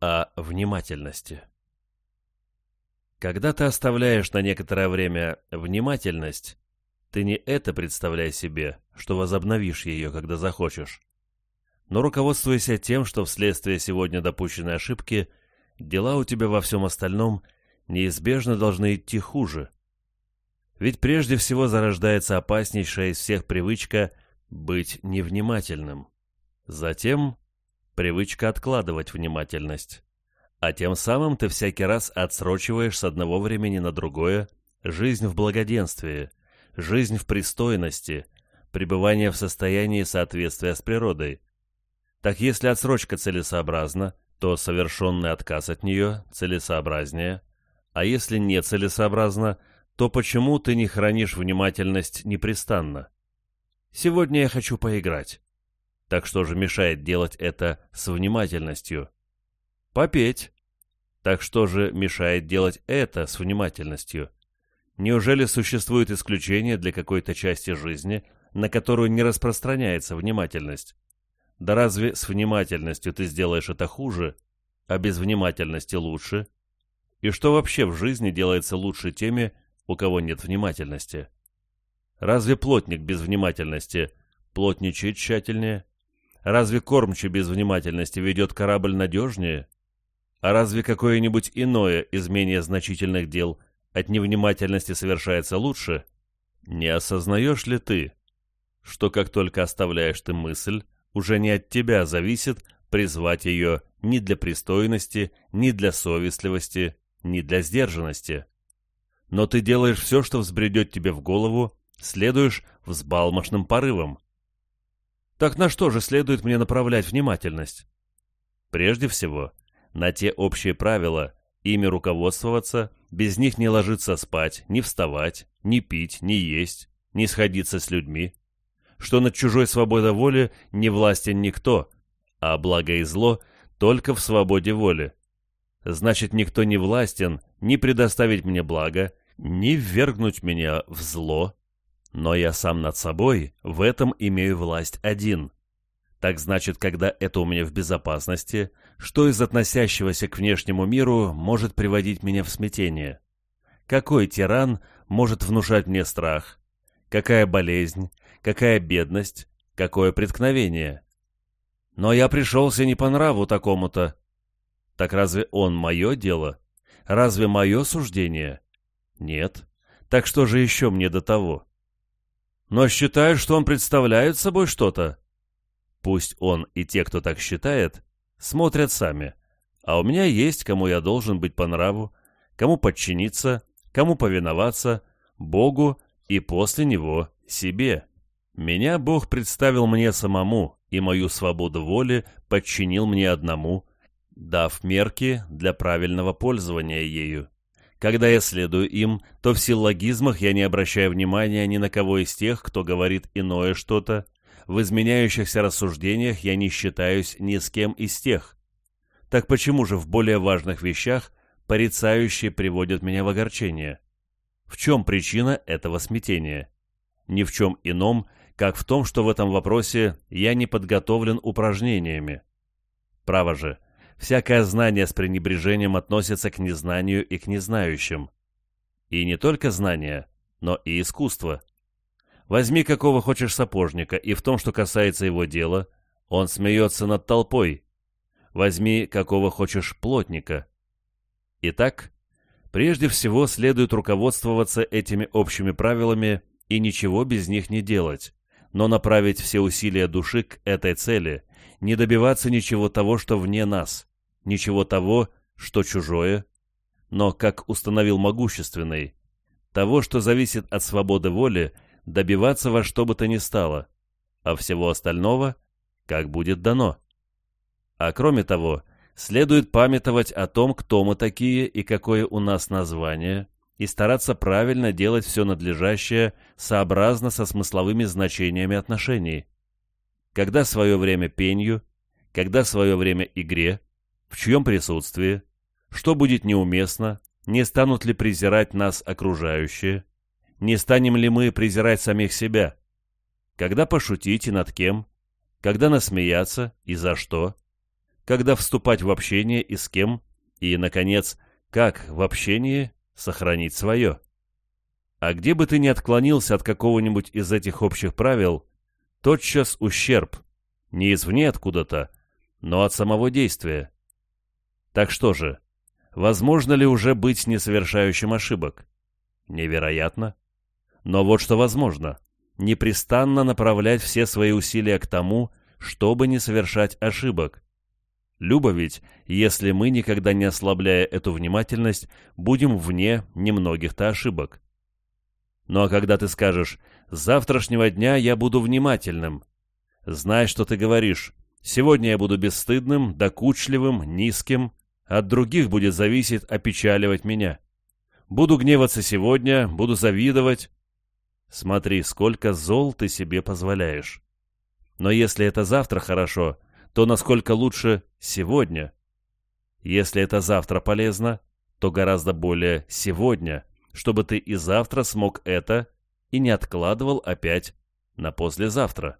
О внимательности. Когда ты оставляешь на некоторое время внимательность, ты не это представляй себе, что возобновишь ее, когда захочешь. Но руководствуйся тем, что вследствие сегодня допущенной ошибки дела у тебя во всем остальном неизбежно должны идти хуже. Ведь прежде всего зарождается опаснейшая из всех привычка быть невнимательным. Затем привычка откладывать внимательность. А тем самым ты всякий раз отсрочиваешь с одного времени на другое жизнь в благоденствии, жизнь в пристойности, пребывание в состоянии соответствия с природой. Так если отсрочка целесообразна, то совершенный отказ от нее целесообразнее, а если не целесообразно, то почему ты не хранишь внимательность непрестанно? Сегодня я хочу поиграть. Так что же мешает делать это с внимательностью? Попеть. Так что же мешает делать это с внимательностью? Неужели существует исключение для какой-то части жизни, на которую не распространяется внимательность? Да разве с внимательностью ты сделаешь это хуже, а без внимательности лучше? И что вообще в жизни делается лучше теми, у кого нет внимательности? Разве плотник без внимательности плотничает тщательнее? Разве кормчий без внимательности ведет корабль надежнее? А разве какое-нибудь иное из менее значительных дел – от невнимательности совершается лучше, не осознаешь ли ты, что как только оставляешь ты мысль, уже не от тебя зависит призвать ее ни для пристойности, ни для совестливости, ни для сдержанности. Но ты делаешь все, что взбредет тебе в голову, следуешь взбалмошным порывам. Так на что же следует мне направлять внимательность? Прежде всего, на те общие правила, ими руководствоваться, без них не ложиться спать, не вставать, не пить, не есть, не сходиться с людьми, что над чужой свободой воли не властен никто, а благо и зло только в свободе воли. Значит, никто не властен ни предоставить мне благо, ни ввергнуть меня в зло, Но я сам над собой в этом имею власть один. Так значит, когда это у меня в безопасности, что из относящегося к внешнему миру может приводить меня в смятение? Какой тиран может внушать мне страх? Какая болезнь? Какая бедность? Какое преткновение? Но я пришелся не по нраву такому-то. Так разве он мое дело? Разве мое суждение? Нет. Так что же еще мне до того? Но считаю, что он представляет собой что-то. Пусть он и те, кто так считает, смотрят сами. А у меня есть, кому я должен быть по нраву, кому подчиниться, кому повиноваться, Богу и после него себе. Меня Бог представил мне самому, и мою свободу воли подчинил мне одному, дав мерки для правильного пользования ею. Когда я следую им, то в силлогизмах я не обращаю внимания ни на кого из тех, кто говорит иное что-то, в изменяющихся рассуждениях я не считаюсь ни с кем из тех. Так почему же в более важных вещах порицающие приводят меня в огорчение? В чем причина этого смятения? Ни в чем ином, как в том, что в этом вопросе я не подготовлен упражнениями. Право же, Всякое знание с пренебрежением относится к незнанию и к незнающим. И не только знание, но и искусство. Возьми какого хочешь сапожника, и в том, что касается его дела, он смеется над толпой. Возьми какого хочешь плотника. Итак, прежде всего следует руководствоваться этими общими правилами и ничего без них не делать, но направить все усилия души к этой цели, не добиваться ничего того, что вне нас, ничего того, что чужое, но, как установил могущественный, того, что зависит от свободы воли, добиваться во что бы то ни стало, а всего остального, как будет дано. А кроме того, следует памятовать о том, кто мы такие и какое у нас название, и стараться правильно делать все надлежащее сообразно со смысловыми значениями отношений. Когда свое время пенью, когда свое время игре, в чьем присутствии, что будет неуместно, не станут ли презирать нас окружающие, не станем ли мы презирать самих себя, когда пошутить и над кем, когда насмеяться и за что, когда вступать в общение и с кем, и, наконец, как в общении сохранить свое. А где бы ты ни отклонился от какого-нибудь из этих общих правил, тотчас ущерб, не извне откуда-то, но от самого действия. Так что же, возможно ли уже быть несовершающим ошибок? Невероятно. Но вот что возможно. Непрестанно направлять все свои усилия к тому, чтобы не совершать ошибок. Любо ведь, если мы, никогда не ослабляя эту внимательность, будем вне немногих-то ошибок. Ну а когда ты скажешь «с завтрашнего дня я буду внимательным», знай, что ты говоришь «сегодня я буду бесстыдным, докучливым, низким», от других будет зависеть опечаливать меня. Буду гневаться сегодня, буду завидовать. Смотри, сколько зол ты себе позволяешь. Но если это завтра хорошо, то насколько лучше сегодня? Если это завтра полезно, то гораздо более сегодня, чтобы ты и завтра смог это и не откладывал опять на послезавтра.